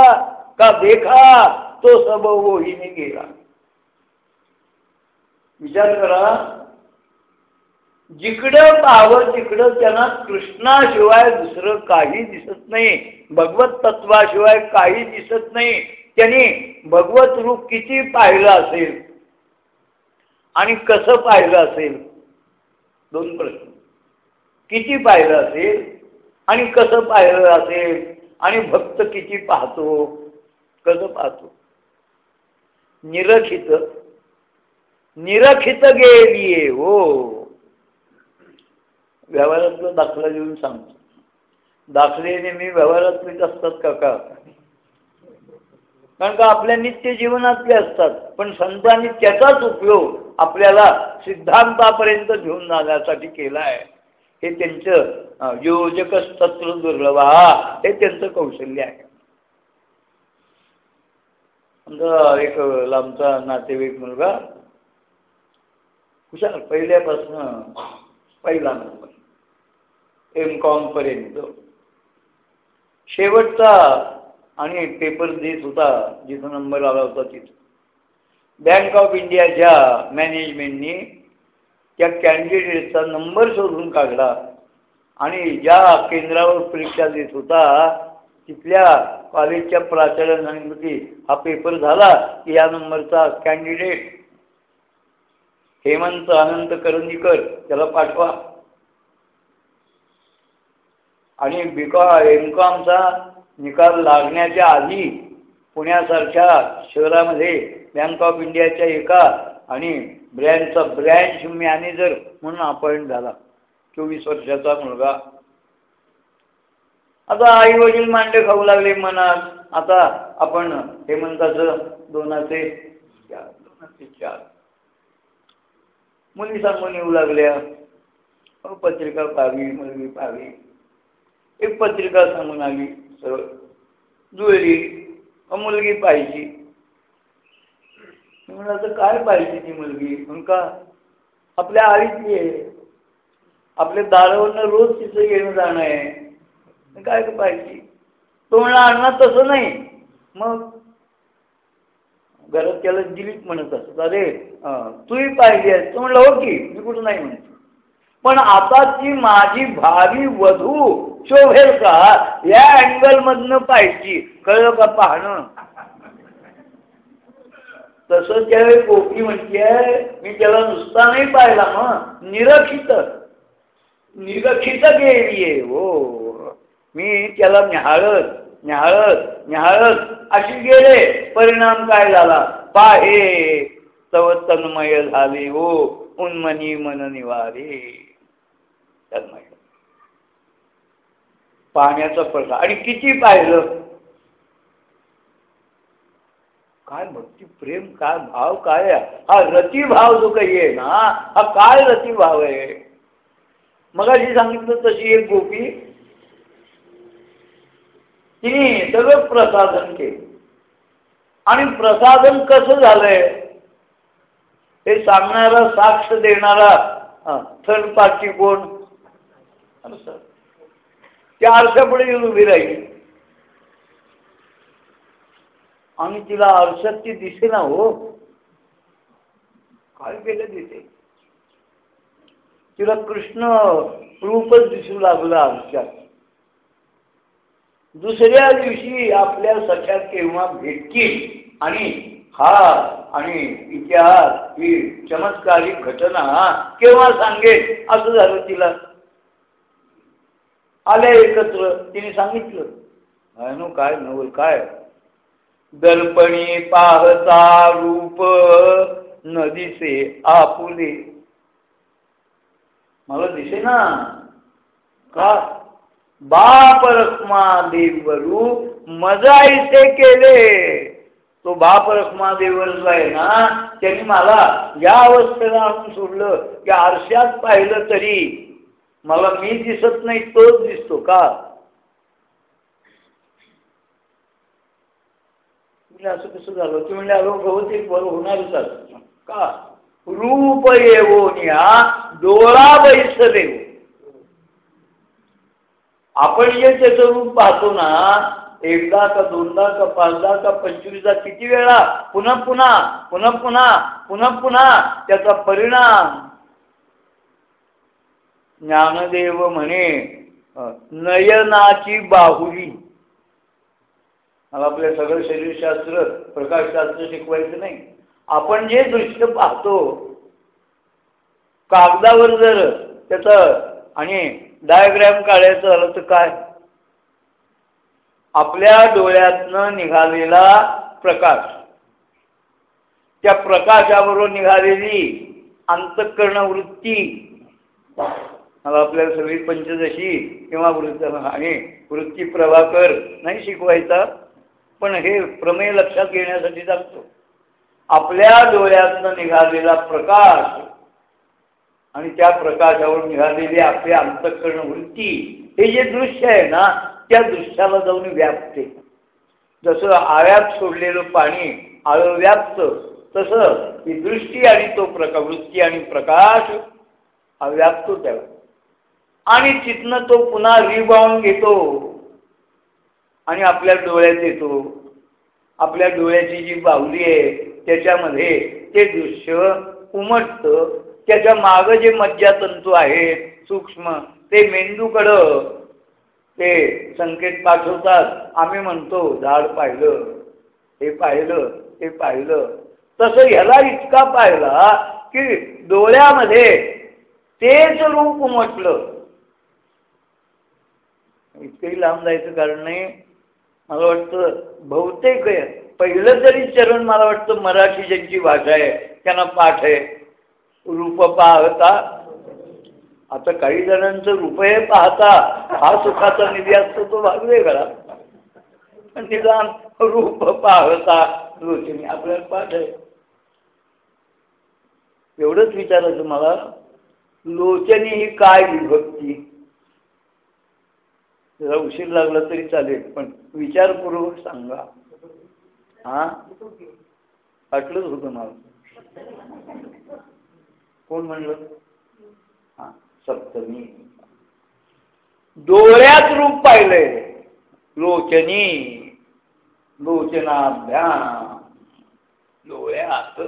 Speaker 1: का देखा तो सब वोहीने गेला। विचार करा जिकडं पाहावं तिकडं त्यांना कृष्णाशिवाय दुसरं काही दिसत नाही भगवत तत्वाशिवाय काही दिसत नाही त्यांनी भगवत रूप किती पाहिलं असेल? आणि कसं पाहिलं असेल? दोन प्रश्न. किती पाहिलं असेल? आणि कसं पाहिलं असेल? आणि भक्त किती पाहतो? कसं पाहतो निरखित निरखित गेलीये हो. व्यवहारातलं दाखला देऊन सांगतो. दाखले नेहमी व्यवहारातलेच असतात का का? कारण का आपल्या नित्य जीवनातले असतात पण संतांनी त्याचाच उपयोग आपल्याला सिद्धांतापर्यंत घेऊन जाण्यासाठी केला आहे हे त्यांचं योजक तत्व दुर्लभा हे त्यांचं कौशल्य आहे. एक लांबचा नातेवाईक मुलगा हुशार पहिल्यापासून पहिला नंबर एम कॉम पर्यंत. शेवटचा आणि पेपर देत होता जिथं नंबर आला होता तिथं. बँक ऑफ इंडियाच्या मॅनेजमेंटनी त्या कॅन्डिडेटचा नंबर शोधून काढला आणि ज्या केंद्रावर परीक्षा देत होता तिथल्या कॉलेजच्या प्राचार्याने सांगितलं हा पेपर झाला की या नंबरचा कॅन्डिडेट हेमंत अनंत करंदीकर त्याला पाठवा. आणि बिकॉ एमकॉमचा निकाल लागण्याच्या आधी पुण्यासारख्या शहरामध्ये बँक ऑफ इंडियाच्या एका आणि ब्रँचचा ब्रँच मॅनेजर म्हणून अपॉइंट झाला. चोवीस वर्षाचा मुलगा. आता आई वडील मांडे खाऊ लागले मनात. आता आपण हेमंताचं दोनाचे चार दोनाचे चार. मुली सांगून येऊ लागल्या. पत्रिका पाहावी मुलगी पाहावी. एक पत्रिका सांगून आली सरळ. जुळली. मुलगी पाहिजे म्हणलं आता काय पाहिजे ती मुलगी? म्हणून का? आपल्या आईची आहे. आपल्या दारावरनं रोज तिचं येणं जाणं आहे. काय पाहिजे तो म्हणला अण्णा तसं नाही. मग? घरात त्याला दिलीप म्हणत असत अरे तूही पाहिजे तो म्हणलं हो की. मी कुठं नाही म्हणतो. पण आता ती माझी भावी वधू शोभेल का? या अँगल मधनं पाहिजे कळलं का पाहणं? तसं त्यावेळी कोकी म्हणते मी त्याला नुसता नाही पाहिला मग निरक्षित निरक्षित गेली हो. मी त्याला न्याहाळत न्याहाळत न्याहाळत अशी गेले. परिणाम काय झाला? पाहे. तव तन्मय झाले हो. उन्मनी मन निवारे. तन्मय. पाहण्याचा प्रसाद आणि किती पाहिलं? काय भक्ती प्रेम काय भाव काय हा रतिभाव जो काही आहे ना हा काय रतिभाव आहे? मग अशी सांगितलं तशी एक गोपी तिने सगळं प्रसादन केलं. आणि प्रसादन कसं झालंय? हे सांगणारा साक्ष देणारा थर्ड पार्टी कोण? त्या आरशापुढे येऊन उभी राहिली. आणि तिला आरशात ती दिसे ना हो. काय केलं तिथे? तिला कृष्ण रूपच दिसू लागलं आरशात. दुसऱ्या दिवशी आपल्या सख्यात केव्हा भेटतील? आणि हा आणि इतिहास ही चमत्कारिक घटना केव्हा सांगेल? असं झालं तिला. आल्या एकत्र तिने सांगितलं नो काय नवल काय? दर्पणी पाहता रूप नदीचे आपुले. मला दिसे ना का? बाप रखमा मजा इथे केले. तो बाप रखमादेवर जो आहे ना त्यांनी मला या अवस्थेला आणून सोडलं. की आरशात पाहिलं तरी मला मी दिसत नाही तोच दिसतो का? असं कसं झालं? तुम्ही म्हणजे अलो भवते बरं होणारच का? रूप येवोनिया डोळा देव आपण जे त्याचं रूप पाहतो ना एकदा का दोनदा का पाचदा का पंचवीसदा किती वेळा पुन्हा पुन्हा पुन्हा पुन्हा पुन्हा पुन्हा त्याचा परिणाम. ज्ञानदेव म्हणे नयनाची बाहुली. मला आपल्या सगळं शरीरशास्त्र प्रकाशशास्त्र शिकवायचं नाही. आपण जे दृश्य पाहतो कागदावर जर त्याचं आणि डायग्रॅम काढायचं झालं तर काय? आपल्या डोळ्यातनं निघालेला प्रकाश. त्या प्रकाशाबरोबर निघालेली अंतकरण वृत्ती मला आपल्याला सगळी पंचदशी किंवा वृत्त आणि वृत्ती प्रभाकर नाही शिकवायचा पण हे प्रमेय लक्षात घेण्यासाठी सांगतो. आपल्या डोळ्यातनं निघालेला प्रकाश आणि त्या प्रकाशावर निघालेली आपली अंतकरण वृत्ती हे जे दृश्य आहे ना त्या दृश्याला जाऊन व्यापते जसं आळ्यात सोडलेलं पाणी आळं व्यापत तसं ही दृष्टी आणि तो प्रका वृत्ती आणि प्रकाश हा व्यापतो त्याला आणि तिथनं तो पुन्हा रिबाउंड घेतो. आणि आपल्या डोळ्यात येतो. आपल्या डोळ्याची जी बाहुली आहे त्याच्यामध्ये ते दृश्य उमटतं. त्याच्या माग जे मज्जातंतू आहेत सूक्ष्म ते मेंदूकडं ते संकेत पाठवतात. आम्ही म्हणतो झाड पाहिलं हे पाहिलं हे पाहिलं. तसं ह्याला इतका पाहिला की डोळ्यामध्ये तेच रूप उमटलं. इतकंही लांब जायचं कारण नाही. मला वाटतं बहुतेक पहिलं तरी चरण मला वाटतं मराठी ज्यांची भाषा आहे त्यांना पाठ आहे. रूप पाहता. आता काही जणांचं रुपये पाहता हा सुखाचा निधी असतो तो भाग वेगळा पण निदान रूप पाहता लोचनी आपल्याला पाठ आहे एवढंच विचारायचं मला लोचनी ही काय विभक्ती? जरा उशीर लागला तरी चालेल पण विचारपूर्वक सांगा. हा? वाटलंच होतं मला. कोण म्हणलं? हा सप्तमी. डोळ्यात रूप पाहिलंय. लोचनी लोचनाभ्याम. डोळ्यात.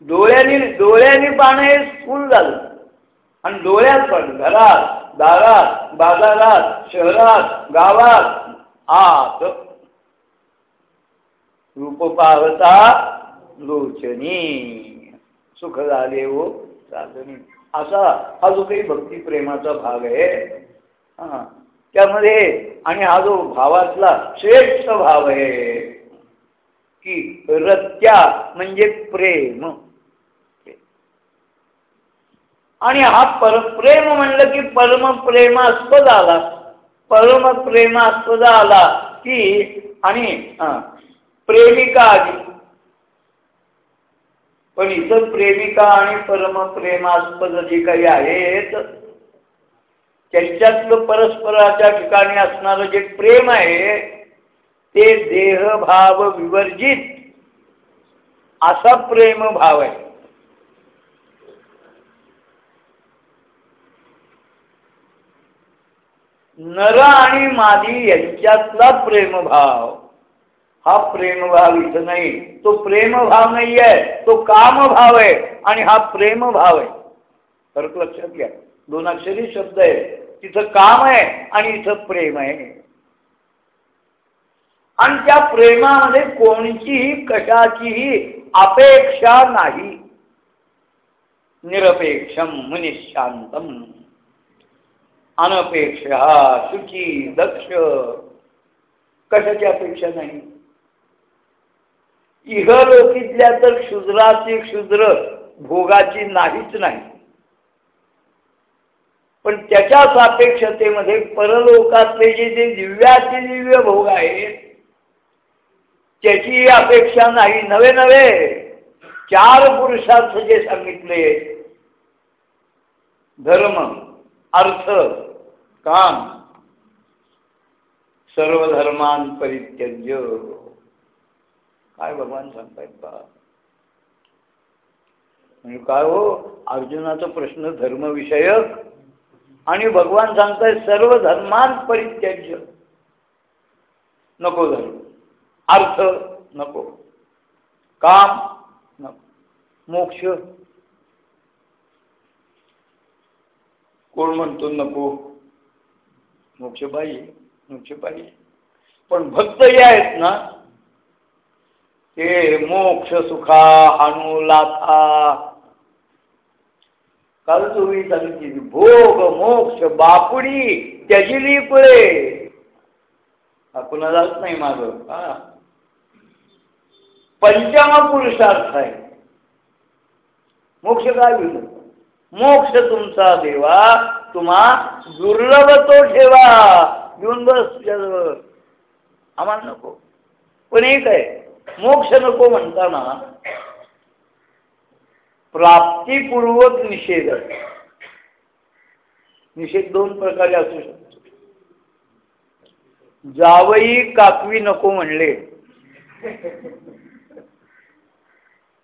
Speaker 1: डोळ्याने डोळ्याने पाहणं हे फुल झालं. आणि डोळ्यात पण घरात दारात बाजारात शहरात गावात आत. रूप पाहता लोचनी. सुख झाले हो. साधन असा हा जो काही भक्ती प्रेमाचा भाग आहे हा त्यामध्ये आणि हा जो भावातला श्रेष्ठ भाव आहे की रत्या म्हणजे प्रेम. आणि हा परप्रेम म्हणलं की परमप्रेमास्पद आला. परमप्रेमास्पद आला की आणि प्रेमिका आली. पण इतर प्रेमिका आणि परमप्रेमास्पद जे काही आहेत त्यांच्यातलं परस्पराच्या ठिकाणी असणारं जे प्रेम आहे ते देहभाव विवर्जित असा प्रेम भाव आहे. नर आणि मादी यांच्यातला प्रेमभाव हा प्रेमभाव इथं नाही. तो प्रेमभाव नाही आहे तो कामभाव आहे आणि हा प्रेमभाव आहे. फरक लक्षात घ्या. दोन अक्षरी शब्द आहे तिथं काम आहे आणि इथं प्रेम आहे. आणि त्या प्रेमामध्ये कोणतीही कशाचीही अपेक्षा नाही. निरपेक्षम मनिशांतम अनपेक्षा सुखी दक्ष. कशाची अपेक्षा नाही? इहलोकीतल्या तर क्षुद्राची क्षुद्र भोगाची नाहीच नाही. पण त्याच्या सापेक्षतेमध्ये परलोकातले जे जे दिव्याचे दिव्य भोग आहेत त्याची अपेक्षा नाही. नवे नवे चार पुरुषार्थ जे सांगितले धर्म अर्थ काम सर्व धर्मान परित्यज्य काय भगवान सांगतायत का म्हणजे काय हो? अर्जुनाचा प्रश्न धर्मविषयक आणि भगवान सांगताय सर्व धर्मान परित्याज्य. नको धर्म. अर्थ नको. काम नको. मोक्ष. कोण म्हणतो नको? मोक्ष पाहिजे मोक्ष पाहिजे पण भक्त जे आहेत ना ते मोक्ष सुखा हानू लाथा काल तुम्ही सांगितली भोग मोक्ष बापुडी त्याची पुरे कुणालाच नाही माग. हा. पंचमा पुरुषार्थ आहे. मोक्ष काय होईल? मोक्ष तुमचा देवा तुम्हा दुर्लभ तो ठेवा. घेऊन बस तुझ्याजवळ आम्हाला नको. पण एक आहे मोक्ष नको म्हणताना प्राप्तीपूर्वक निषेध निषेध दोन प्रकारे असू शकतो. जावई काकवी नको म्हणले.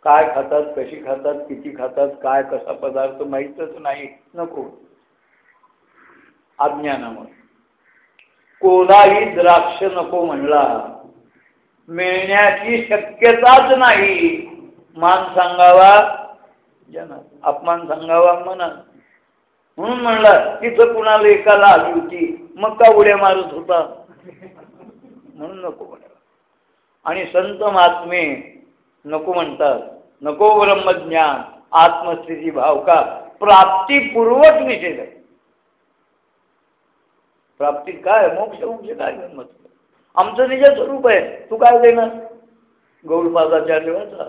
Speaker 1: काय खातात कशी खातात किती खातात काय कसा पदार्थ माहीतच नाही नको. अज्ञानामुळे. कोणाही द्राक्ष नको म्हणला. मिळण्याची शक्यताच नाही. मान सांगावा जना अपमान सांगावा म्हणा म्हणून म्हणला तिथं कुणाला एकाला आली होती मग का उड्या मारत होता? म्हणून नको म्हणा आणि संत महात्मे नको म्हणतात. नको ब्रह्मज्ञान आत्मस्थिती भाव का प्राप्तीपूर्वक निषेध. आहे प्राप्ती काय? मोक्ष मोक्ष काय? जन्मत आमचं निज स्वरूप आहे. तू काय देणार? गौडपादाच्या वाचा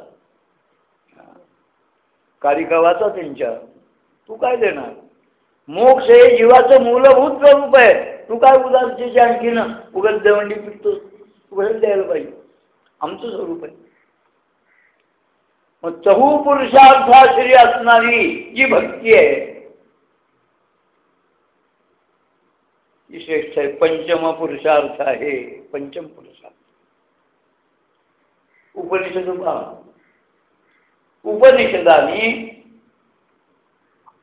Speaker 1: कारिका वाचा त्यांच्या. तू काय देणार? मोक्ष हे जीवाचं मूलभूत स्वरूप आहे. तू काय उदासीचे आणखीन उगल देवंडी पिटतो उघड द्यायला पाहिजे. आमचं स्वरूप आहे. मग चहू पुरुषार्थाश्री असणारी जी भक्ती आहे ही श्रेष्ठ आहे. पंचम पुरुषार्थ आहे. पंचम पुरुषार्थ. उपनिषद उपनिषदाने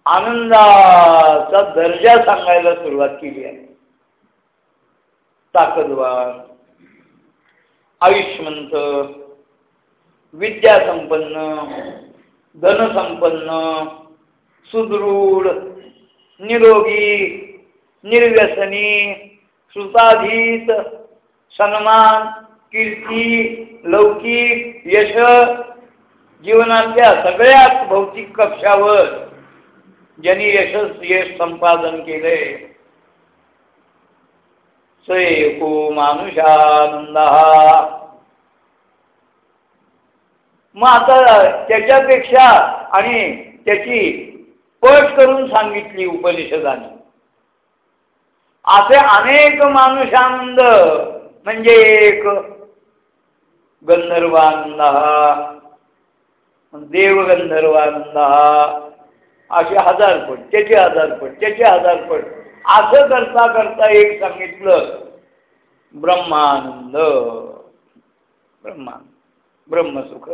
Speaker 1: आनंदाचा दर्जा सांगायला सुरुवात केली आहे. ताकदवान आयुष्यमंत विद्यासंपन्न धनसंपन्न सुदृढ निरोगी निर्व्यसनी श्रुताधीत सन्मान कीर्ती लौकिक यश जीवनातल्या सगळ्याच भौतिक कक्षावर ज्यांनी यशस यश संपादन केले. स एको मानुषानंद मग आता त्याच्यापेक्षा आणि त्याची पट करून सांगितली उपनिषदाने. असे अनेक मानुषानंद म्हणजे एक गंधर्वानंद देवगंधर्वानंद असे हजार पट त्याचे हजार पट त्याचे हजार पट असं करता करता एक सांगितलं ब्रह्मानंद. ब्रह्मानंद ब्रह्मसुख.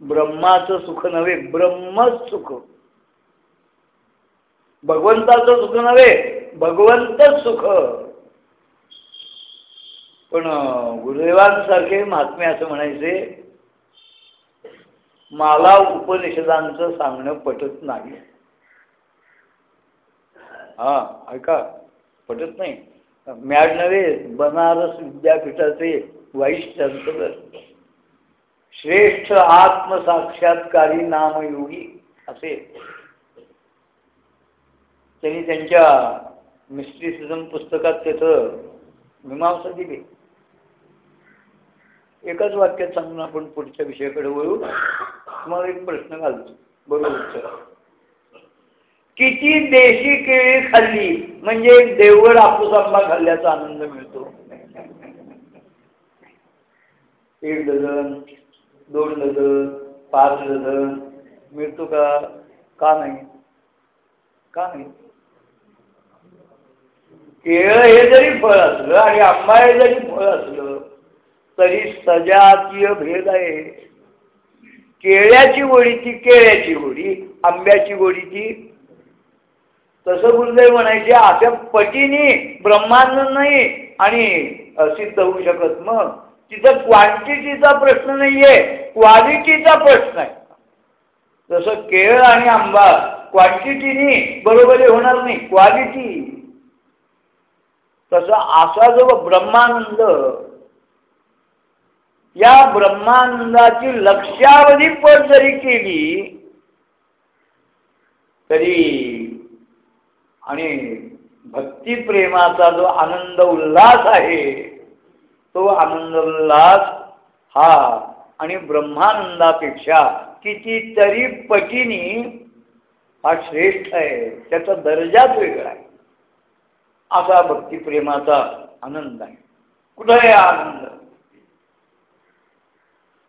Speaker 1: ब्रह्माचं सुख नव्हे ब्रह्मच सुख. भगवंताचं सुख नव्हे भगवंतच सुख. पण गुरुदेवांसारखे महात्मे असं म्हणायचे मला उपनिषदांचं सांगणं पटत नाही. हा ऐका पटत नाही. मॅड नव्हे बनारस विद्यापीठाचे वाईस चान्सलर. श्रेष्ठ आत्मसाक्षात्कारी नामयोगी असे. त्यांनी त्यांच्या मिस्ट्रिसिझम पुस्तकात त्याचं मीमांसा दिली. एकाच वाक्यात सांगून आपण पुढच्या विषयाकडे वळू. तुम्हाला एक प्रश्न घालतो. बरोबर उत्तर. किती देशी केळी खाल्ली म्हणजे देवगड आपूस आंबा खाल्ल्याचा आनंद मिळतो? एक डझन दोन डझन पाच डझन मिळतो का? का नाही? का नाही? केळ हे जरी फळ असलं आणि आंबा हे जरी फळ असलं तरी सजातीय भेद आहे. केळ्याची गोडी ती केळ्याची गोडी आंब्याची गोडी ती. तसं गुरुदेव म्हणायचे अशा पटीने ब्रह्मांड नाही आणि सिद्ध होऊ शकत मग. तिथं क्वांटिटीचा प्रश्न नाहीये क्वालिटीचा प्रश्न आहे. जसं केळ आणि आंबा क्वांटिटीने बरोबरी होणार नाही क्वालिटी. तसं असा जो ब्रह्मानंद या ब्रह्मानंदाची लक्षावधी पट जरी केली तरी आणि भक्तिप्रेमाचा जो आनंद उल्हास आहे तो आनंद उल्हास हा आणि ब्रह्मानंदापेक्षा कितीतरी पटीनी हा श्रेष्ठ आहे. त्याचा दर्जाच वेगळा आहे. असा भक्तिप्रेमाचा आनंद आहे. कुठं आहे आनंद.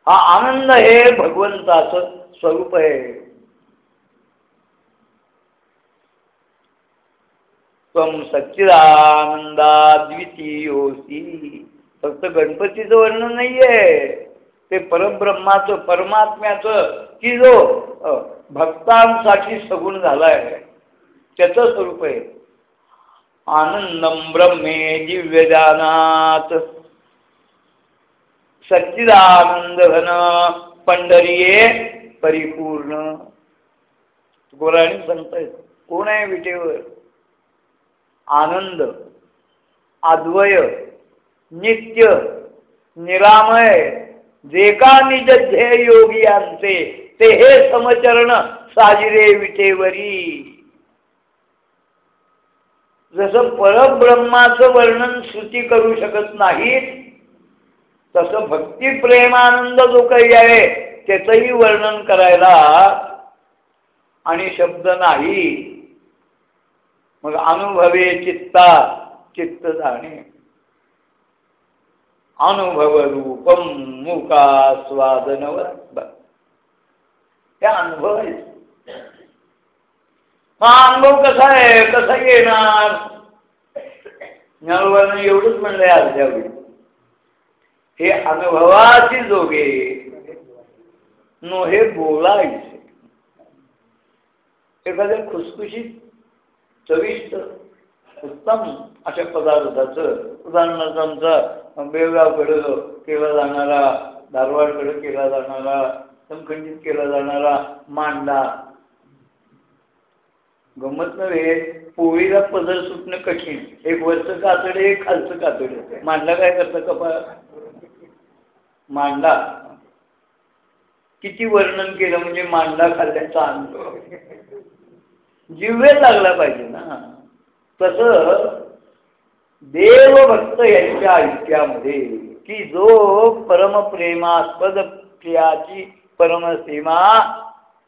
Speaker 1: हा आनंद हे भगवंताचं स्वरूप आहे. त्वम सच्चिदानंदा द्वितीयोसी फक्त गणपतीचं वर्णन नाहीये. ते परब्रह्माचं परमात्म्याचं की जो भक्तांसाठी सगुण झालाय. त्याचं स्वरूप आहे. आनंदम ब्रह्मे दिव्यजानात। सच्चिदानंद घन पंढरीये परिपूर्ण। गोराणी सांगतायत कोण आहे विटेवर? आनंद अद्वय नित्य निरामय जे का निज ध्येय योगियांचे ते हे समचरण साजिरे विटेवरी। जसं परब्रह्माचं वर्णन श्रुती करू शकत नाहीत तसं भक्तिप्रेमानंद जो काही आहे त्याचंही वर्णन करायला आणि शब्द नाही. मग अनुभवे चित्ता चित्त जाणे. अनुभव रूपम मुका स्वादनवर हे अनुभव आहे हा अनुभव कसा आहे? कसा येणार ज्ञानोबानं एवढंच म्हणलंय आज त्यावेळी हे अनुभवाची जोगे. नो हे बोलायचे. एखाद्या खुसखुशीत चविष्ट उत्तम अशा पदार्थाचं उदाहरणार्थ आमचा बेळगावकडं केला जाणारा धारवाडकडं केला जाणारा समखंडित केला जाणारा मांडा गमत नव्हे पोळीला पदर सुटणं कठीण. एक वरचं कातड एक खालचं कातड. मांडला काय करतं कपाळ? मांडा किती वर्णन केलं म्हणजे मांडा खाल्ल्याचा अनुभव जिव्हे लागला पाहिजे ना. तस देवभक्त यांच्या ऐक्यामध्ये की जो परमप्रेमास्पद प्रियाची परमसीमा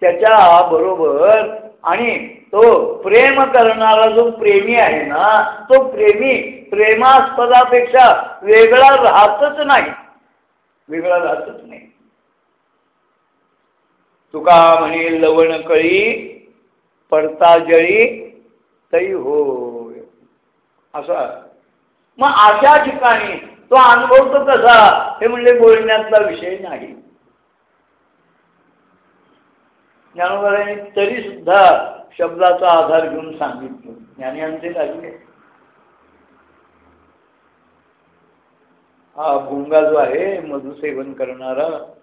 Speaker 1: त्याच्या बरोबर आणि तो प्रेम करणारा जो प्रेमी आहे ना तो प्रेमी प्रेमास्पदापेक्षा वेगळा राहतच नाही. वेगळा राहतच नाही. तुका म्हणे लवण कळी पडता जळी तई हो असा मग अशा ठिकाणी तो अनुभवतो कसा? हे म्हणजे बोलण्यातला विषय नाही. ज्ञानोबारांनी तरी सुद्धा शब्दाचा आधार घेऊन सांगितलं. ज्ञानियांचे लागले हा भुंगा जो आहे मधुसेवन करणारा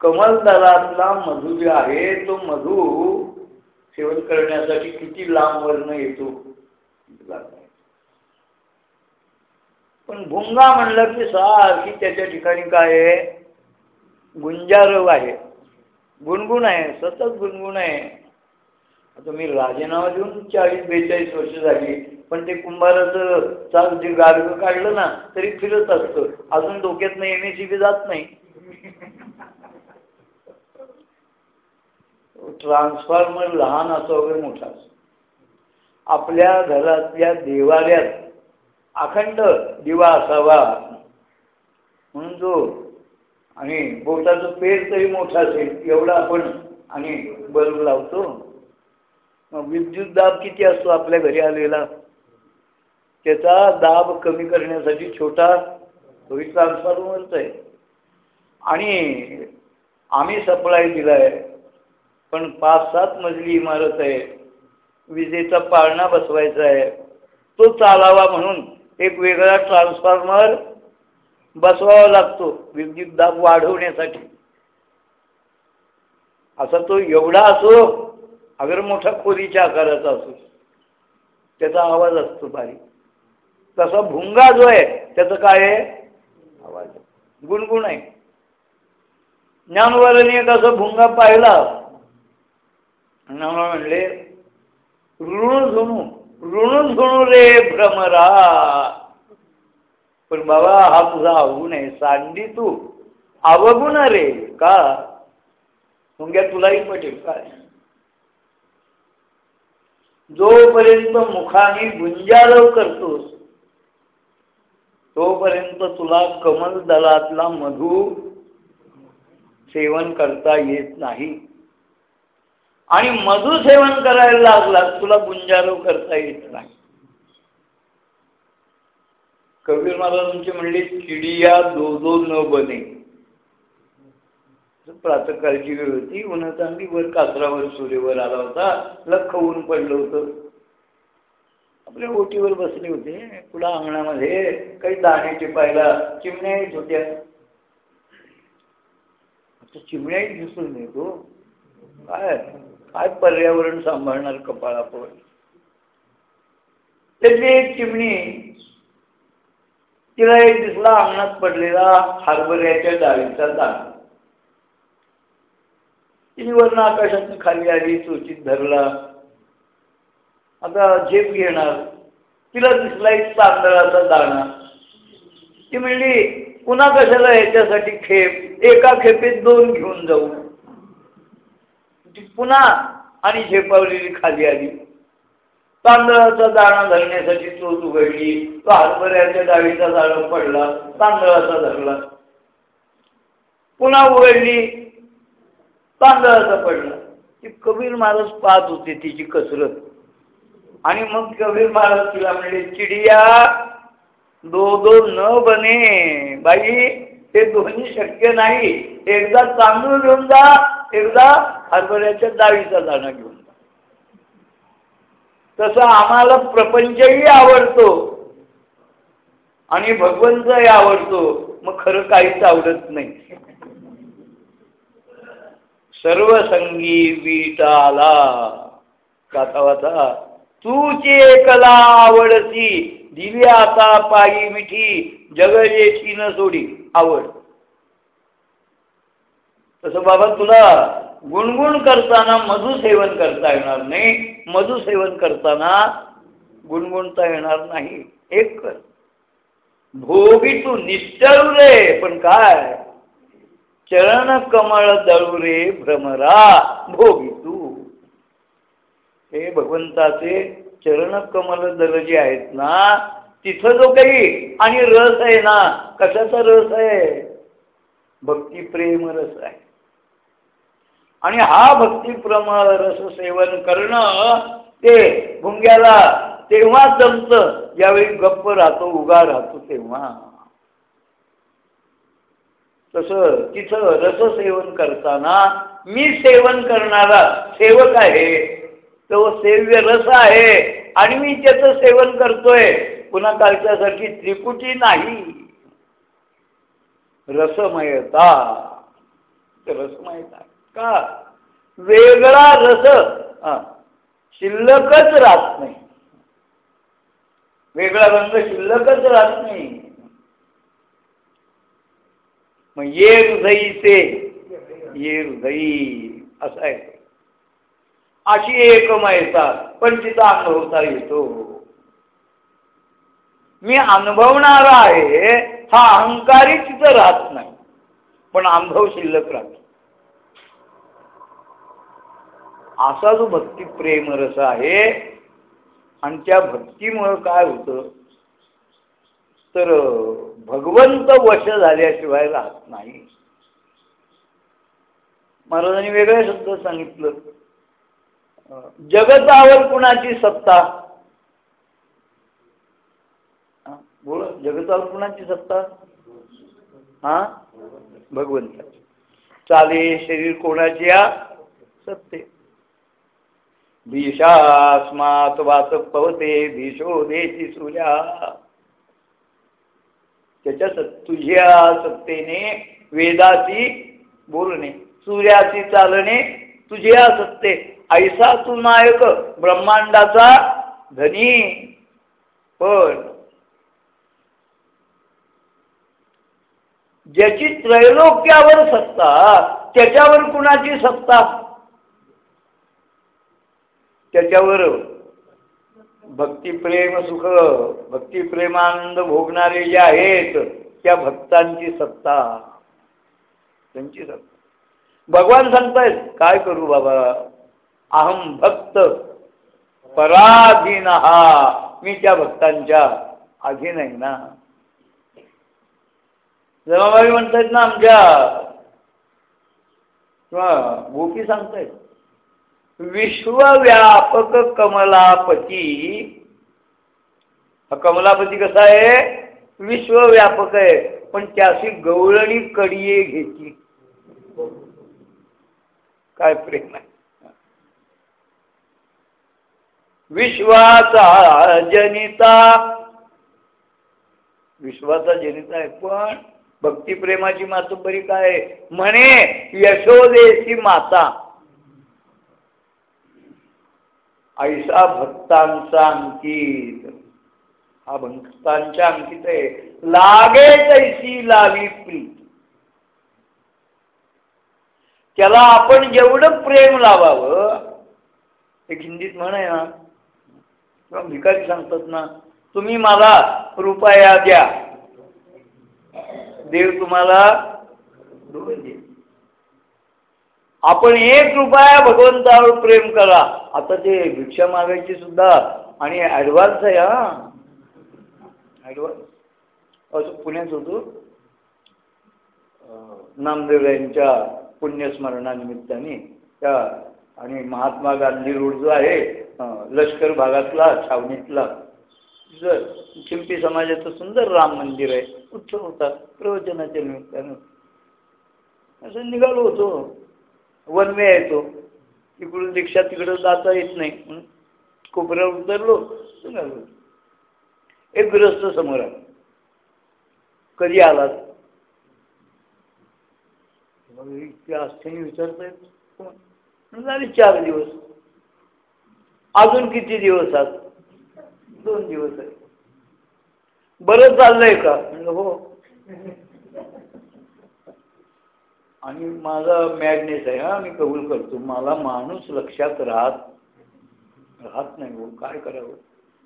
Speaker 1: कमलदलातला मधु जो आहे तो मधु सेवन करण्यासाठी किती लांब वर्ण येतो? पण भुंगा म्हणलं की सारखी त्याच्या ठिकाणी काय आहे? गुंजारव आहे. गुणगुण आहे सतत गुणगुण आहे. आता मी राजीनामा देऊन चाळीस बेचाळीस वर्ष झाली. पण ते कुंभाराचं चाल जे गाडगं काढलं ना तरी फिरत असतं. अजून डोक्यात नाही एम एस जात नाही. ट्रान्सफॉर्मर लहान असो वगैरे मोठा असो. आपल्या घरातल्या देवाऱ्यात अखंड दिवा असावा. म्हणून जो आणि बोटाचं पेर तरी मोठा असेल एवढा आपण आणि बल्ब लावतो. विद्युत दाब किती असतो आपल्या घरी आलेला? त्याचा दाब कमी करण्यासाठी छोटा होईल ट्रान्सफॉर्मरच आहे. आणि आम्ही सप्लाय दिला आहे पण पाच सात मजली इमारत आहे. विजेचा पाळणा बसवायचा आहे. तो चालावा म्हणून एक वेगळा ट्रान्सफॉर्मर बसवावा लागतो विद्युत दाब वाढवण्यासाठी. असा तो एवढा असो अगर मोठा खोलीच्या आकाराचा असू त्याचा आवाज असतो बारीक. तसा भुंगा जो आहे त्याचं काय आहे? आवाज गुणगुण आहे. ज्ञानवराने कसं भुंगा पाहिला. म्हणले ऋण झुणू ऋण झुणू रे भ्रमरा. पण बाबा हा तुझा अवगुण आहे. सांडी तू अवगुण रे. का? मुंग्या तुलाही पटेल. काय? जोपर्यंत मुखाने गुंजारव करतोस तोपर्यंत तुला कमल दलातला मधु सेवन करता येत नाही. आणि मधु सेवन करायला लागला तुला गुंजारव करता येत नाही. कबीर महाराजांची म्हणली किडिया दो दो न बने. प्रातकाळची वेळ होती. उन्हाचा चांगली वर कासरावर सूर्यवर आला होता. लख ऊन पडलं होतं. आपल्या ओटीवर बसले होते. पुढं अंगणामध्ये काही दाणे टिपायला चिमण्या येत होत्या. आता चिमण्याही दिसून येतो हो. काय काय पर्यावरण सांभाळणार कपाळापर त्यातली एक चिमणी तिला एक दिसला अंगणात पडलेला हरभऱ्याच्या डाळीचा दाणा. तिने वर्ण आकाशातून खाली आली चोचीत धरला. आता झेप घेणार. तिला दिसला एक तांदळाचा दाणा. ती म्हणली पुन्हा कशाला याच्यासाठी खेप? एका खेपेत दोन घेऊन जाऊ. ती पुन्हा आणि झेपावलेली खाली आली. तांदळाचा दाणा धरण्यासाठी चोच उघडली. तो हरभऱ्याच्या डाळीचा दाणा पडला तांदळाचा धरला. पुन्हा उघडली तांदळाचा पडला. ती कबीर महाराज पाहत होते तिची कसरत. आणि मग कबीर महाराज तिला म्हणले चिडिया दो दो न बने. बाई हे दोन्ही शक्य नाही. एकदा तांदूळ घेऊन जा एकदा हरभऱ्याच्या डाळीचा दाणा घेऊन जा. तसं आम्हाला प्रपंचही आवडतो. आणि भगवंतही आवडतो. मग खरं काहीच आवडत नाही. सर्व संगी विटाला. गाता वाचा तूची आवडती दिली आता पायी मिठी जगजेची न सोडी आवड. तसं बाबा तुला गुणगुण करताना मधु सेवन करता येणार नाही. मधु सेवन करताना गुणगुणता येणार नाही. एक कर. भोगी तू निष्ठरू रे पण काय? चरण कमळ दळू रे भ्रमरा भोगी तू हे भगवंताचे चरण कमल दल जे आहेत ना तिथं जो काही आणि रस आहे ना कशाचा रस आहे भक्ती प्रेम रस आहे आणि हा भक्ती प्रेम रस सेवन करणं ते भुंग्याला तेव्हा जमतं ज्यावेळी गप्प राहतो उगा राहतो तेव्हा तसं तिथं रससेवन करताना मी सेवन करणारा सेवक आहे. तो सेव्य रस आहे आणि मी त्याचं सेवन करतोय पुन्हा कालच्यासाठी त्रिपुटी नाही. रसमयता. रसमयता का? वेगळा रस शिल्लकच राहत नाही. वेगळा रंग शिल्लकच राहत नाही. मग ये हृदयीचे. ये हृदयी. असं आहे. अशी एकमयता पण तिथं अनुभवता येतो. मी अनुभवणारा आहे हा अहंकारी तिथं राहत नाही. पण अनुभव शिल्लक राहतो. असा जो भक्ती प्रेम रस आहे. आणि त्या भक्तीमुळं काय होतं? तर भगवंत वश झाल्याशिवाय राहत नाही. महाराजांनी वेगळ्या शब्द सांगितलं. जगतावर कुणाची सत्ता? बोल जगतावर कुणाची सत्ता? हा? भगवंताची. चाले शरीर कोणाची या सत्ते. भीषास्मात वात पवते भीषो देशी सूर्या. त्याच्या तुझ्या सत्तेने वेदाची बोलणे सूर्याची चालणे तुझ्या सत्ते. ऐसा तू नायक ब्रह्मांडाचा धनी. पण ज्याची त्रैलोक्यावर सत्ता त्याच्यावर कुणाची सत्ता? त्याच्यावर भक्तिप्रेम सुख भक्तिप्रेमानंद भोगणारे जे आहेत त्या भक्तांची सत्ता. त्यांची सत्ता. भगवान सांगतायत काय करू बाबा? अहम भक्त पराधीन. हा मी त्या भक्तांच्या अधीन आहे ना. जमाबाई म्हणतायत ना आमच्या. किंवा गोपी सांगतायत विश्वव्यापक कमलापती. हा कमलापती कसा आहे? विश्वव्यापक आहे. पण त्याशी गवळणी कडिये घेती काय प्रेम आहे. विश्वाचा जनिता. विश्वाचा जनिता आहे पण भक्तिप्रेमाची मातोबरी काय म्हणे यशोदेची माता. ऐसा भक्तांचा अंकित. हा भक्तांच्या अंकित आहे. लागे तैसी लावी प्रीत. त्याला आपण जेवढं प्रेम लावावं एक हिंदीत म्हण आहे ना किंवा भिकारी सांगतात ना तुम्ही मला रुपया द्या. देव तुम्हाला दोन दे आपण एक रुपया भगवंतावर प्रेम करा. आता ते भिक्षा मागायची सुद्धा आणि ॲडव्हान्स आहे हा. ॲडव्हान्स असं पुण्यात होतो. नामदेव यांच्या पुण्यस्मरणानिमित्ताने. त्या आणि महात्मा गांधी रोड जो आहे लष्कर भागातला छावणीतला. जर चिंपी समाजाचं सुंदर राम मंदिर आहे उत्सव होता प्रवचनाच्या निमित्तानं. असं निघालो होतो. वन वे येतो इकडून रिक्षा तिकडं जाता येत नाही. कोपऱ्यावर उतरलो निघालो. एक ग्रस्त समोर आहे कधी आलात? इतक्या आस्थेने विचारतायत झाले चार दिवस. अजून किती दिवस आहेत दोन दिवस आहे. बरं चाललंय का? म्हणलं हो. आणि माझा मॅडनेस आहे हा मी कबूल करतो. मला माणूस लक्षात राहत राहत नाही भाऊ काय करावं?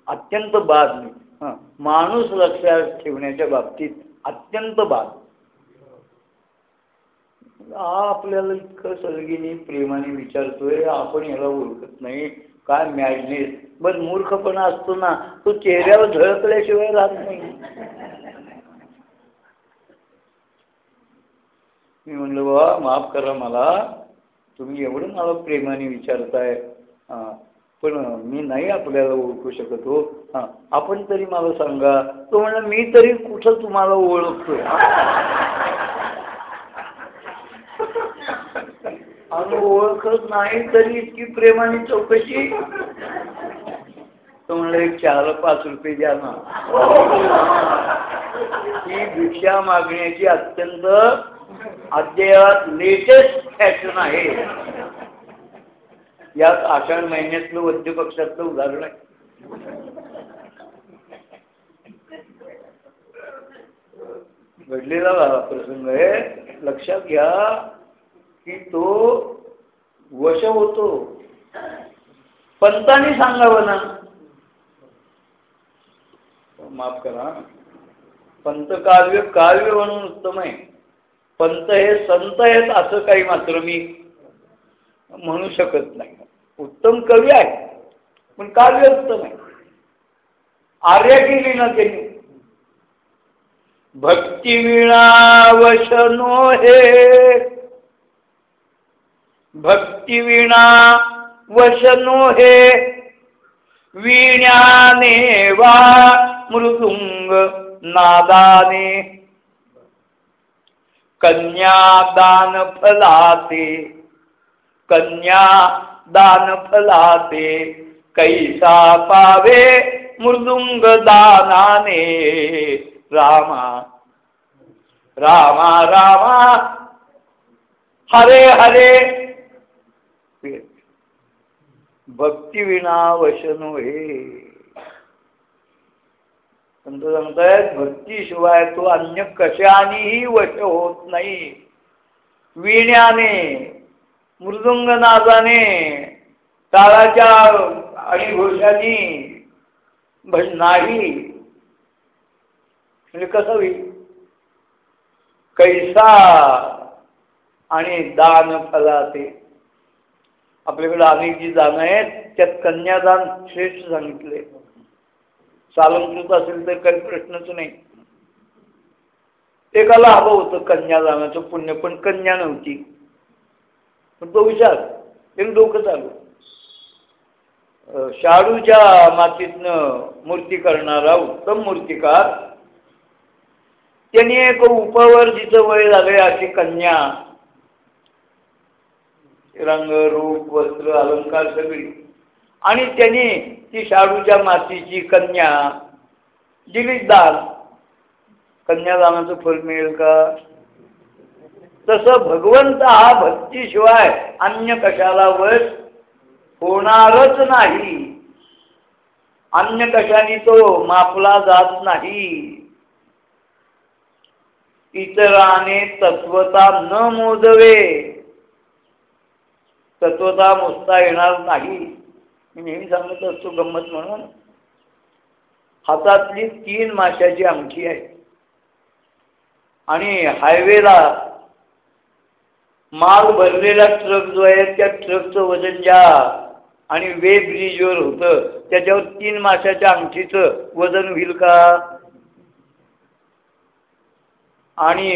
Speaker 1: अत्यंत बाद मी. हां माणूस लक्षात ठेवण्याच्या बाबतीत अत्यंत बाद. आपल्याला इतकं सलगीने प्रेमाने विचारतोय आपण याला ओळखत नाही. काय मॅडनेस बरं मूर्खपणा असतो ना तो चेहऱ्यावर झळकल्याशिवाय राहत नाही. मी म्हणलं बा माफ करा मला. तुम्ही एवढं मला प्रेमाने विचारताय. हां. पण मी नाही आपल्याला ओळखू शकत हो. हां. आपण तरी मला सांगा. तो म्हणला मी तरी कुठं तुम्हाला ओळखतोय? आणि ओळखत नाही तरी इतकी प्रेमाने चौकशी. तो म्हणलं एक चार पाच रुपये द्या ना. ही भिक्षा मागण्याची अत्यंत अद्ययात लेटेस्ट फॅशन आहे. यात आषाढ महिन्यातलं वद्य पक्षातलं उदाहरण आहे. घडलेला प्रसंग आहे. लक्षात घ्या की तो वश होतो. पंतांनी सांगावं ना. माफ करा. पंत काव्य काव्य म्हणून उत्तम आहे. पंत हे संत आहेत असं काही मात्र मी म्हणू शकत नाही. उत्तम कवी आहे पण काव्य उत्तम आहे आर्य केली ना त्यांनी. भक्ती विणावशनो हे. भक्ती विणा वशनो हे. विण्याने वा मृदुंग नादाने कन्यादान फलाते कन्या दान फलाते कैसा पावे मृदुंग दानाने रामा रामा रामा हरे हरे. भक्ती विना वशन हे. संत सांगतायत भक्तीशिवाय तो अन्य कशानेही वश होत नाही. विण्याने मृदुंग नादाने टाळाच्या आणि घोषानी नाही. म्हणजे कसं होईल? कैसा आणि दान फलाते. आपल्याकडे अनेक जी दानं आहेत त्यात कन्यादान श्रेष्ठ सांगितले सालंकृत असेल तर काही प्रश्नच नाही. एकाला हवं होतं कन्यादानाचं पुण्य पण कन्या नव्हती. पण तो विचार एक डोकं चालू. शाडूच्या मातीतनं मूर्ती करणारा उत्तम मूर्तिकार त्यांनी एक उपवर जिचं वय झालंय अशी कन्या रंग रूप वस्त्र अलंकार सगळी आणि त्यांनी ती शाडूच्या मातीची कन्या दिली दान. कन्यादानाचं फल मिळेल का? तसं भगवंत हा भक्तीशिवाय अन्य कशाला वश होणारच नाही. अन्य कशाने तो मापला जात नाही. इतराने तत्वता न मोजवे. तत्वता मोजता येणार नाही. मी नेहमी सांगत असतो गंमत म्हणून हातातली तीन माशाची अंगठी आहे. आणि हायवेला माल भरलेला ट्रक जो आहे त्या ट्रकचं वजन ज्या आणि वे ब्रिजवर होतं त्याच्यावर तीन माशाच्या अंगठीचं वजन होईल का? आणि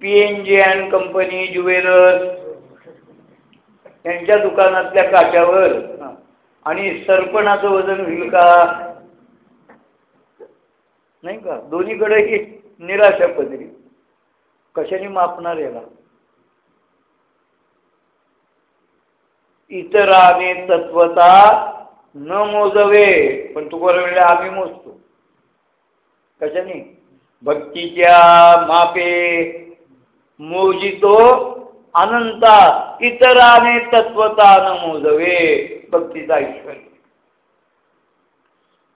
Speaker 1: P N J and company jewellers यांच्या दुकानातल्या काट्यावर आणि सरपणाचं वजन होईल का? नाही का? दोन्हीकडे ही निराशा पदरी. कशाने मापणार याला? इतराने तत्वता न मोजवे. पण तुकोर वेळेला आम्ही मोजतो. कशाने? भक्तीच्या मापे मोजितो अनंता. इतराने तत्वता न मोजवे. भक्तीचा ईश्वर.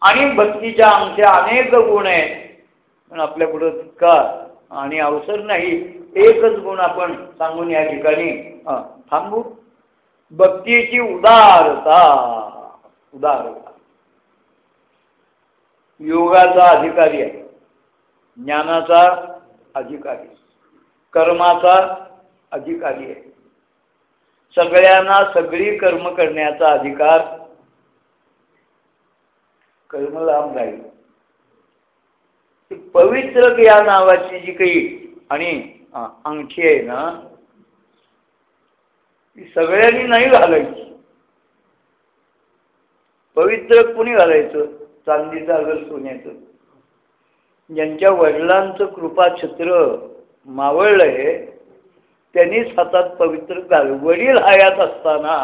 Speaker 1: आणि भक्तीच्या आमचे अनेक गुण आहेत. पण आपल्या पुढं तितका आणि अवसर नाही. एकच गुण आपण सांगून या ठिकाणी थांबू. भक्तीची उदारता उदारता. योगाचा अधिकारी आहे. ज्ञानाचा अधिकारी. कर्माचा अधिकारी आहे. सगळ्यांना सगळी कर्म करण्याचा अधिकार कर्म लांब राहील पवित्र या नावाची जी काही आणि अंगठी आहे ना ती सगळ्यांनी नाही घालायची. पवित्र कुणी घालायचं? चांदीचं अगर सोन्याचं. ज्यांच्या वडिलांचं कृपाछत्र आहे त्यांनीच हातात पवित्र घाल वडील हयात असताना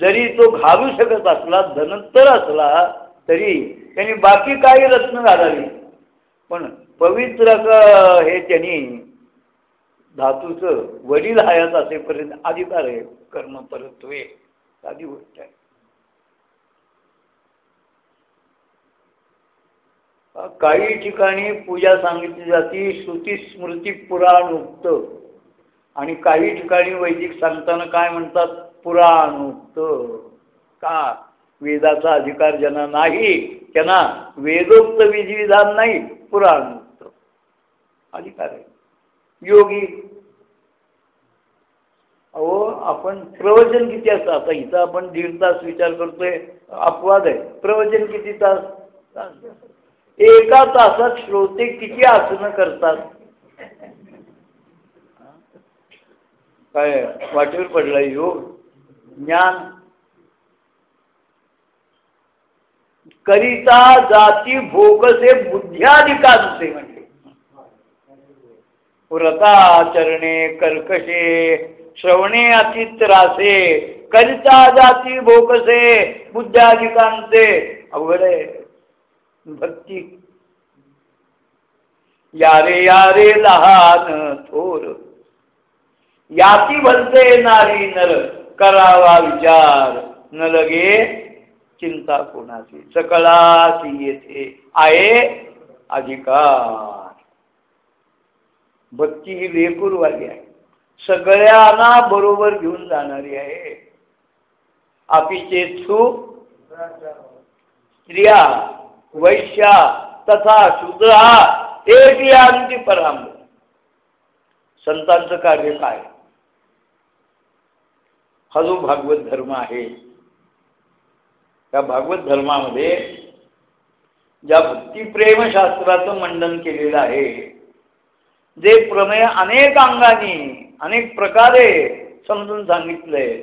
Speaker 1: जरी तो घालू शकत असला धनंतर असला तरी त्यांनी बाकी काही रत्न घालावी. पण पवित्र हे त्यांनी धातूचं वडील हयात असेपर्यंत अधिकार आहे कर्म परत्वे. साधी गोष्ट आहे. काही ठिकाणी पूजा सांगितली जाते श्रुती स्मृती पुराण उक्त. आणि काही ठिकाणी वैदिक सांगताना काय म्हणतात? पुराण उक्त. का? वेदाचा अधिकार ज्यांना नाही त्यांना वेदोक्त विधिविधान नाही पुराण उक्त. अधिकार आहे. योगी. अहो आपण प्रवचन किती असतं? आता इथं आपण दीड तास विचार करतोय अपवाद आहे. प्रवचन किती तास? एका तासात श्रोते किती आसनं करतात? काय वाटेवर पडला योग ज्ञान. करिता जाती भोगसे बुद्ध्याधिकांचे म्हणजे व्रताचरणे कर्कशे श्रवणे अतित्रासे करिता जाती भोकसे बुद्ध्याधिकांचे अवघड आहे. भक्ती. यारे यारे लहान थोर. याती भलते नारी नर करावा विचार. न लगे चिंता कोणाची? सकळाची येथे आहे अधिकार. भक्ती ही वेकुरवाली आहे. सगळ्यांना बरोबर घेऊन जाणारी आहे. आपीचे स्त्रिया वैश्या तथा शूद्रा एक यांची पराम संतांचं कार्य काय? हा जो भागवत धर्म आहे त्या भागवत धर्मामध्ये ज्या भक्तिप्रेमशास्त्राचं मंडन केलेलं आहे जे प्रमेय अनेक अंगाने अनेक प्रकारे समजून सांगितलंय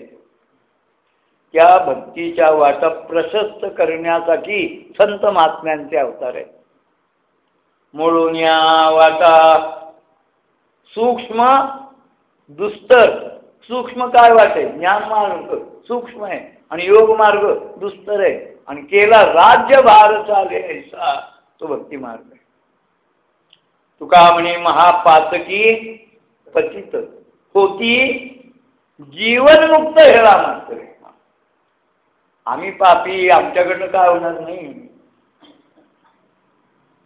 Speaker 1: त्या भक्तीच्या वाटा प्रशस्त करण्यासाठी संत महात्म्यांचे अवतार आहेत. या वाटा सूक्ष्म दुस्तर सूक्ष्म काय वाटे? ज्ञान मार्ग सूक्ष्म आहे आणि योग मार्ग दुस्तर आहे. आणि केला राज्यभार चाले ऐसा तो भक्ती मार्ग आहे. तुका म्हणे महापातकी पतित होती जीवनमुक्त हेळा मात्र. आम्ही पापी आमच्याकडनं काय होणार नाही?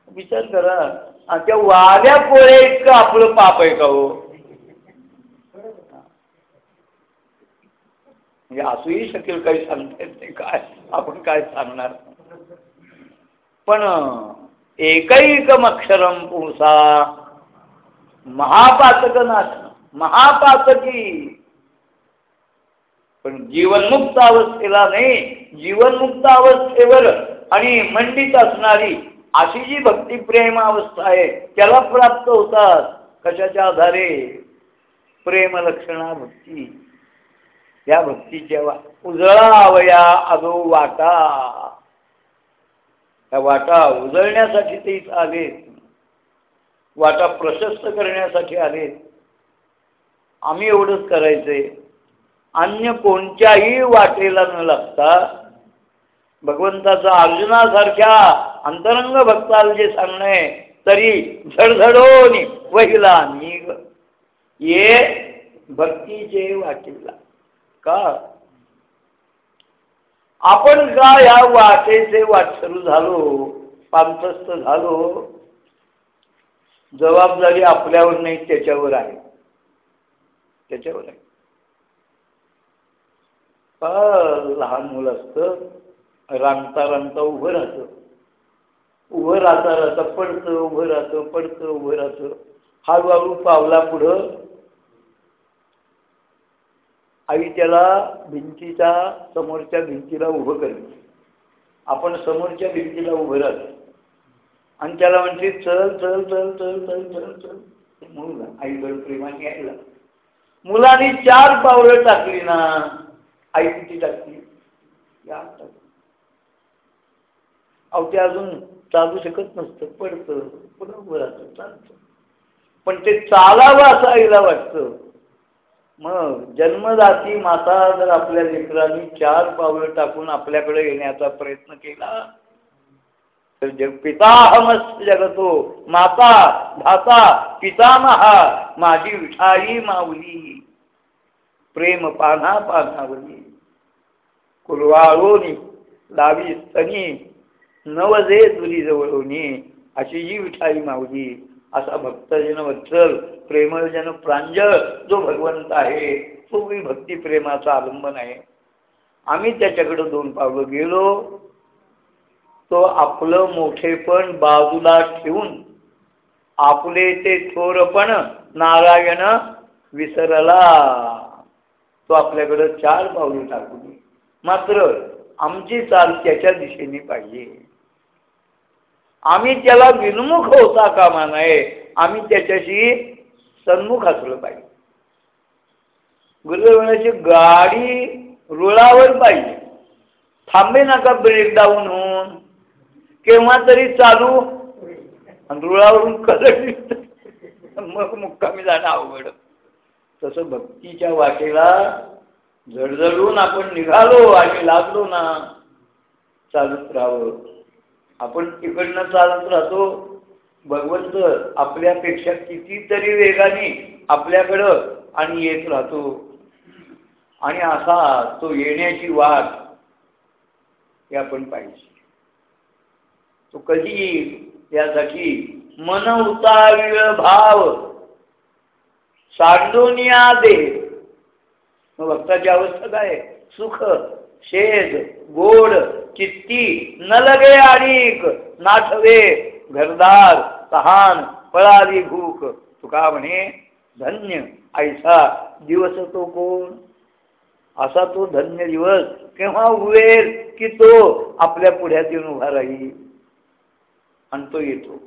Speaker 1: विचार करा. त्या वाद्या पोळे इतकं आपलं पाप आहे का हो? म्हणजे असूही शकेल काही सांगता येत नाही. काय? आपण काय सांगणार? पण एकैकम अक्षरम पुरुषा महापातक नाश महापातकी पण जीवनमुक्त अवस्थेला नाही जीवनमुक्त अवस्थेवर आणि मंडित असणारी अशी जी भक्तिप्रेम अवस्था आहे त्याला प्राप्त होतात. कशाच्या आधारे? प्रेम लक्षणा भक्ती. या भक्तीच्या उजळावया अदो वाटा. त्या वाटा उजळण्यासाठी ते इथं आले वाटा प्रशस्त करण्यासाठी आले आम्ही एवढंच करायचंय. अन्य कोणत्याही वाटेला न लागता भगवंताचा अर्जुनासारख्या अंतरंग भक्ताला जे सांगणे तरी झडझडोनी वहिला निग ये भक्तीचे वाटेला. का? आपण का या वाटेचे वाटसरू झालो पांतस्थ झालो? जबाबदारी आपल्यावर नाही त्याच्यावर आहे. त्याच्यावर आहे. लहान मुलं असतं रांगता रांगता उभं राहतं. उभं राहता राहता पडतं उभं राहतं पडतं उभं राहतं. हळूहळू पावला पुढं. आई त्याला भिंतीच्या समोरच्या भिंतीला उभं करते. आपण समोरच्या भिंतीला उभं राहतो. आणि त्याला म्हणते चल चल चल चल चल चल चल. मुलगा आईकडे प्रेमाने यायला मुलांनी चार पावलं टाकली ना. आई टाकली. या अहो ते अजून चालू शकत नसतं. पडतं. पुन्हा उभं राहतं. चालतं. पण ते चालावं असं आईला वाटतं. मग जन्मदाती माता जर आपल्या लेकरांनी चार पावलं टाकून आपल्याकडे येण्याचा प्रयत्न केला तर जग पिताहमस जगतो. माता धाता पितामहा माझी विठाई माऊली. प्रेम पाना पानावरी कुलवाळोनी लावी स्तनी नवजे तुरी जवळोनी अशी जी विठाई मावली असा भक्तजन वत्सल प्रेमजन प्रांजळ जो भगवंत आहे तो मी भक्ती प्रेमाचा अवलंबन आहे आम्ही त्याच्याकडे दोन पावलं गेलो तो आपलं मोठेपण बाजूला ठेवून आपले ते थोरपण नारायण विसरला तो आपल्याकडं चार पावलं टाकू मात्र आमची चाल त्याच्या दिशेने पाहिजे. आम्ही त्याला विनमुख होता कामा नये आम्ही त्याच्याशी सन्मुख असलं पाहिजे. गुरुदेवाची गाडी रुळावर पाहिजे. थांबे नका ब्रेकडाऊन होऊन. केव्हा तरी चालू. रुळावरून कलट मग मुक्कामी जाणं अवघड. तसं भक्तीच्या वाटेला जडजडून आपण निघालो आणि लागलो ना चालत राहावं. आपण तिकडनं चालत राहतो. भगवंत आपल्यापेक्षा कितीतरी वेगाने आपल्याकडं आणि येत राहतो. आणि असा तो येण्याची वाट हे आपण पाहिजे. तो कधी यासाठी मन उताविळ भाव सांडोनिया दे. मग भक्ताची अवस्था काय? सुख शेज गोड चित्ती न लगे आणिक नाठवे घरदार तहान पळाली भूक. तुका म्हणे धन्य. ऐसा दिवस तो कोण? असा तो धन्य दिवस केव्हा उभेल की तो आपल्या पुढ्यात येऊन उभा राहील? आणि तो येतो.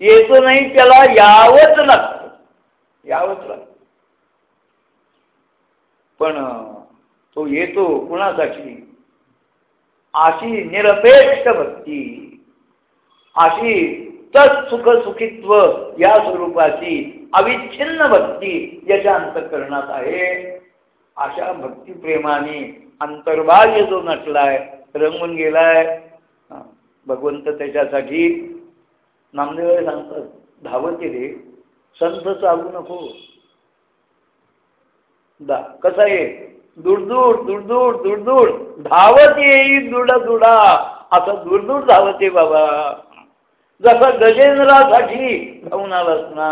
Speaker 1: येतो नाही त्याला यावंच लागतं यावंच लागतं पण तो येतो कुणासाठी? अशी निरपेक्ष भक्ती अशी तत्सुख सुखित्व या स्वरूपाची अविच्छिन्न भक्ती याच्या अंतकरणात आहे. अशा भक्तिप्रेमाने अंतर्भाग्य जो नटलाय रंगून गेलाय भगवंत त्याच्यासाठी नामदेव सांगतात धावत रे. संत चालू नको. दा कसा आहे? दुडदूड दुडदूड दुडदूड. धावत येईल दुडा दुडा. असं दुडदूड आहे बाबा. जसं गजेंद्रासाठी धावून आलास ना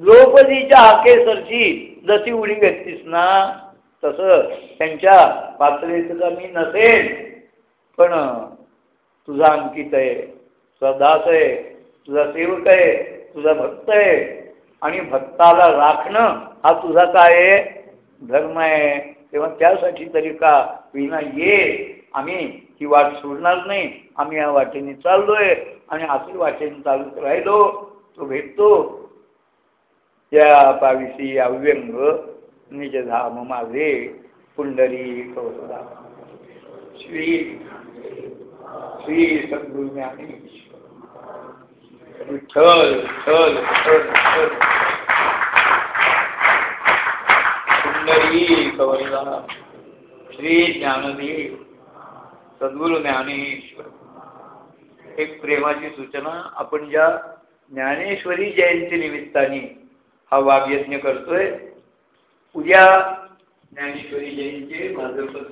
Speaker 1: द्रौपदीच्या हाकेसरची जशी उडी घेतलीस ना तसं त्यांच्या पात्रेचं मी नसेल पण तुझा अंकित आहे तुझा दास आहे तुझा सेवक आहे तुझा भक्त आहे. आणि भक्ताला राखणं हा तुझा काय आहे? धर्म आहे. तेव्हा त्यासाठी तरी का विना ये? आम्ही ही वाट सोडणार नाही. आम्ही या वाटेने चाललोय. आणि अशी वाटेने चालत राहिलो तो भेटतो. त्या पाविशी अव्यंग निज धाम माझे पुंडरी कौसला श्री श्री सद्गुरु विठ्ठल विठ्ठल विठ्ठल विठ्ठल पुंडरी श्री ज्ञानदेव सद्गुरु ज्ञानेश्वर. एक प्रेमाची सूचना आपण ज्या ज्ञानेश्वरी जयंती निमित्ताने हा वाघयज्ञ करतोय उद्या ज्ञानेश्वरी जयंती भाद्रपद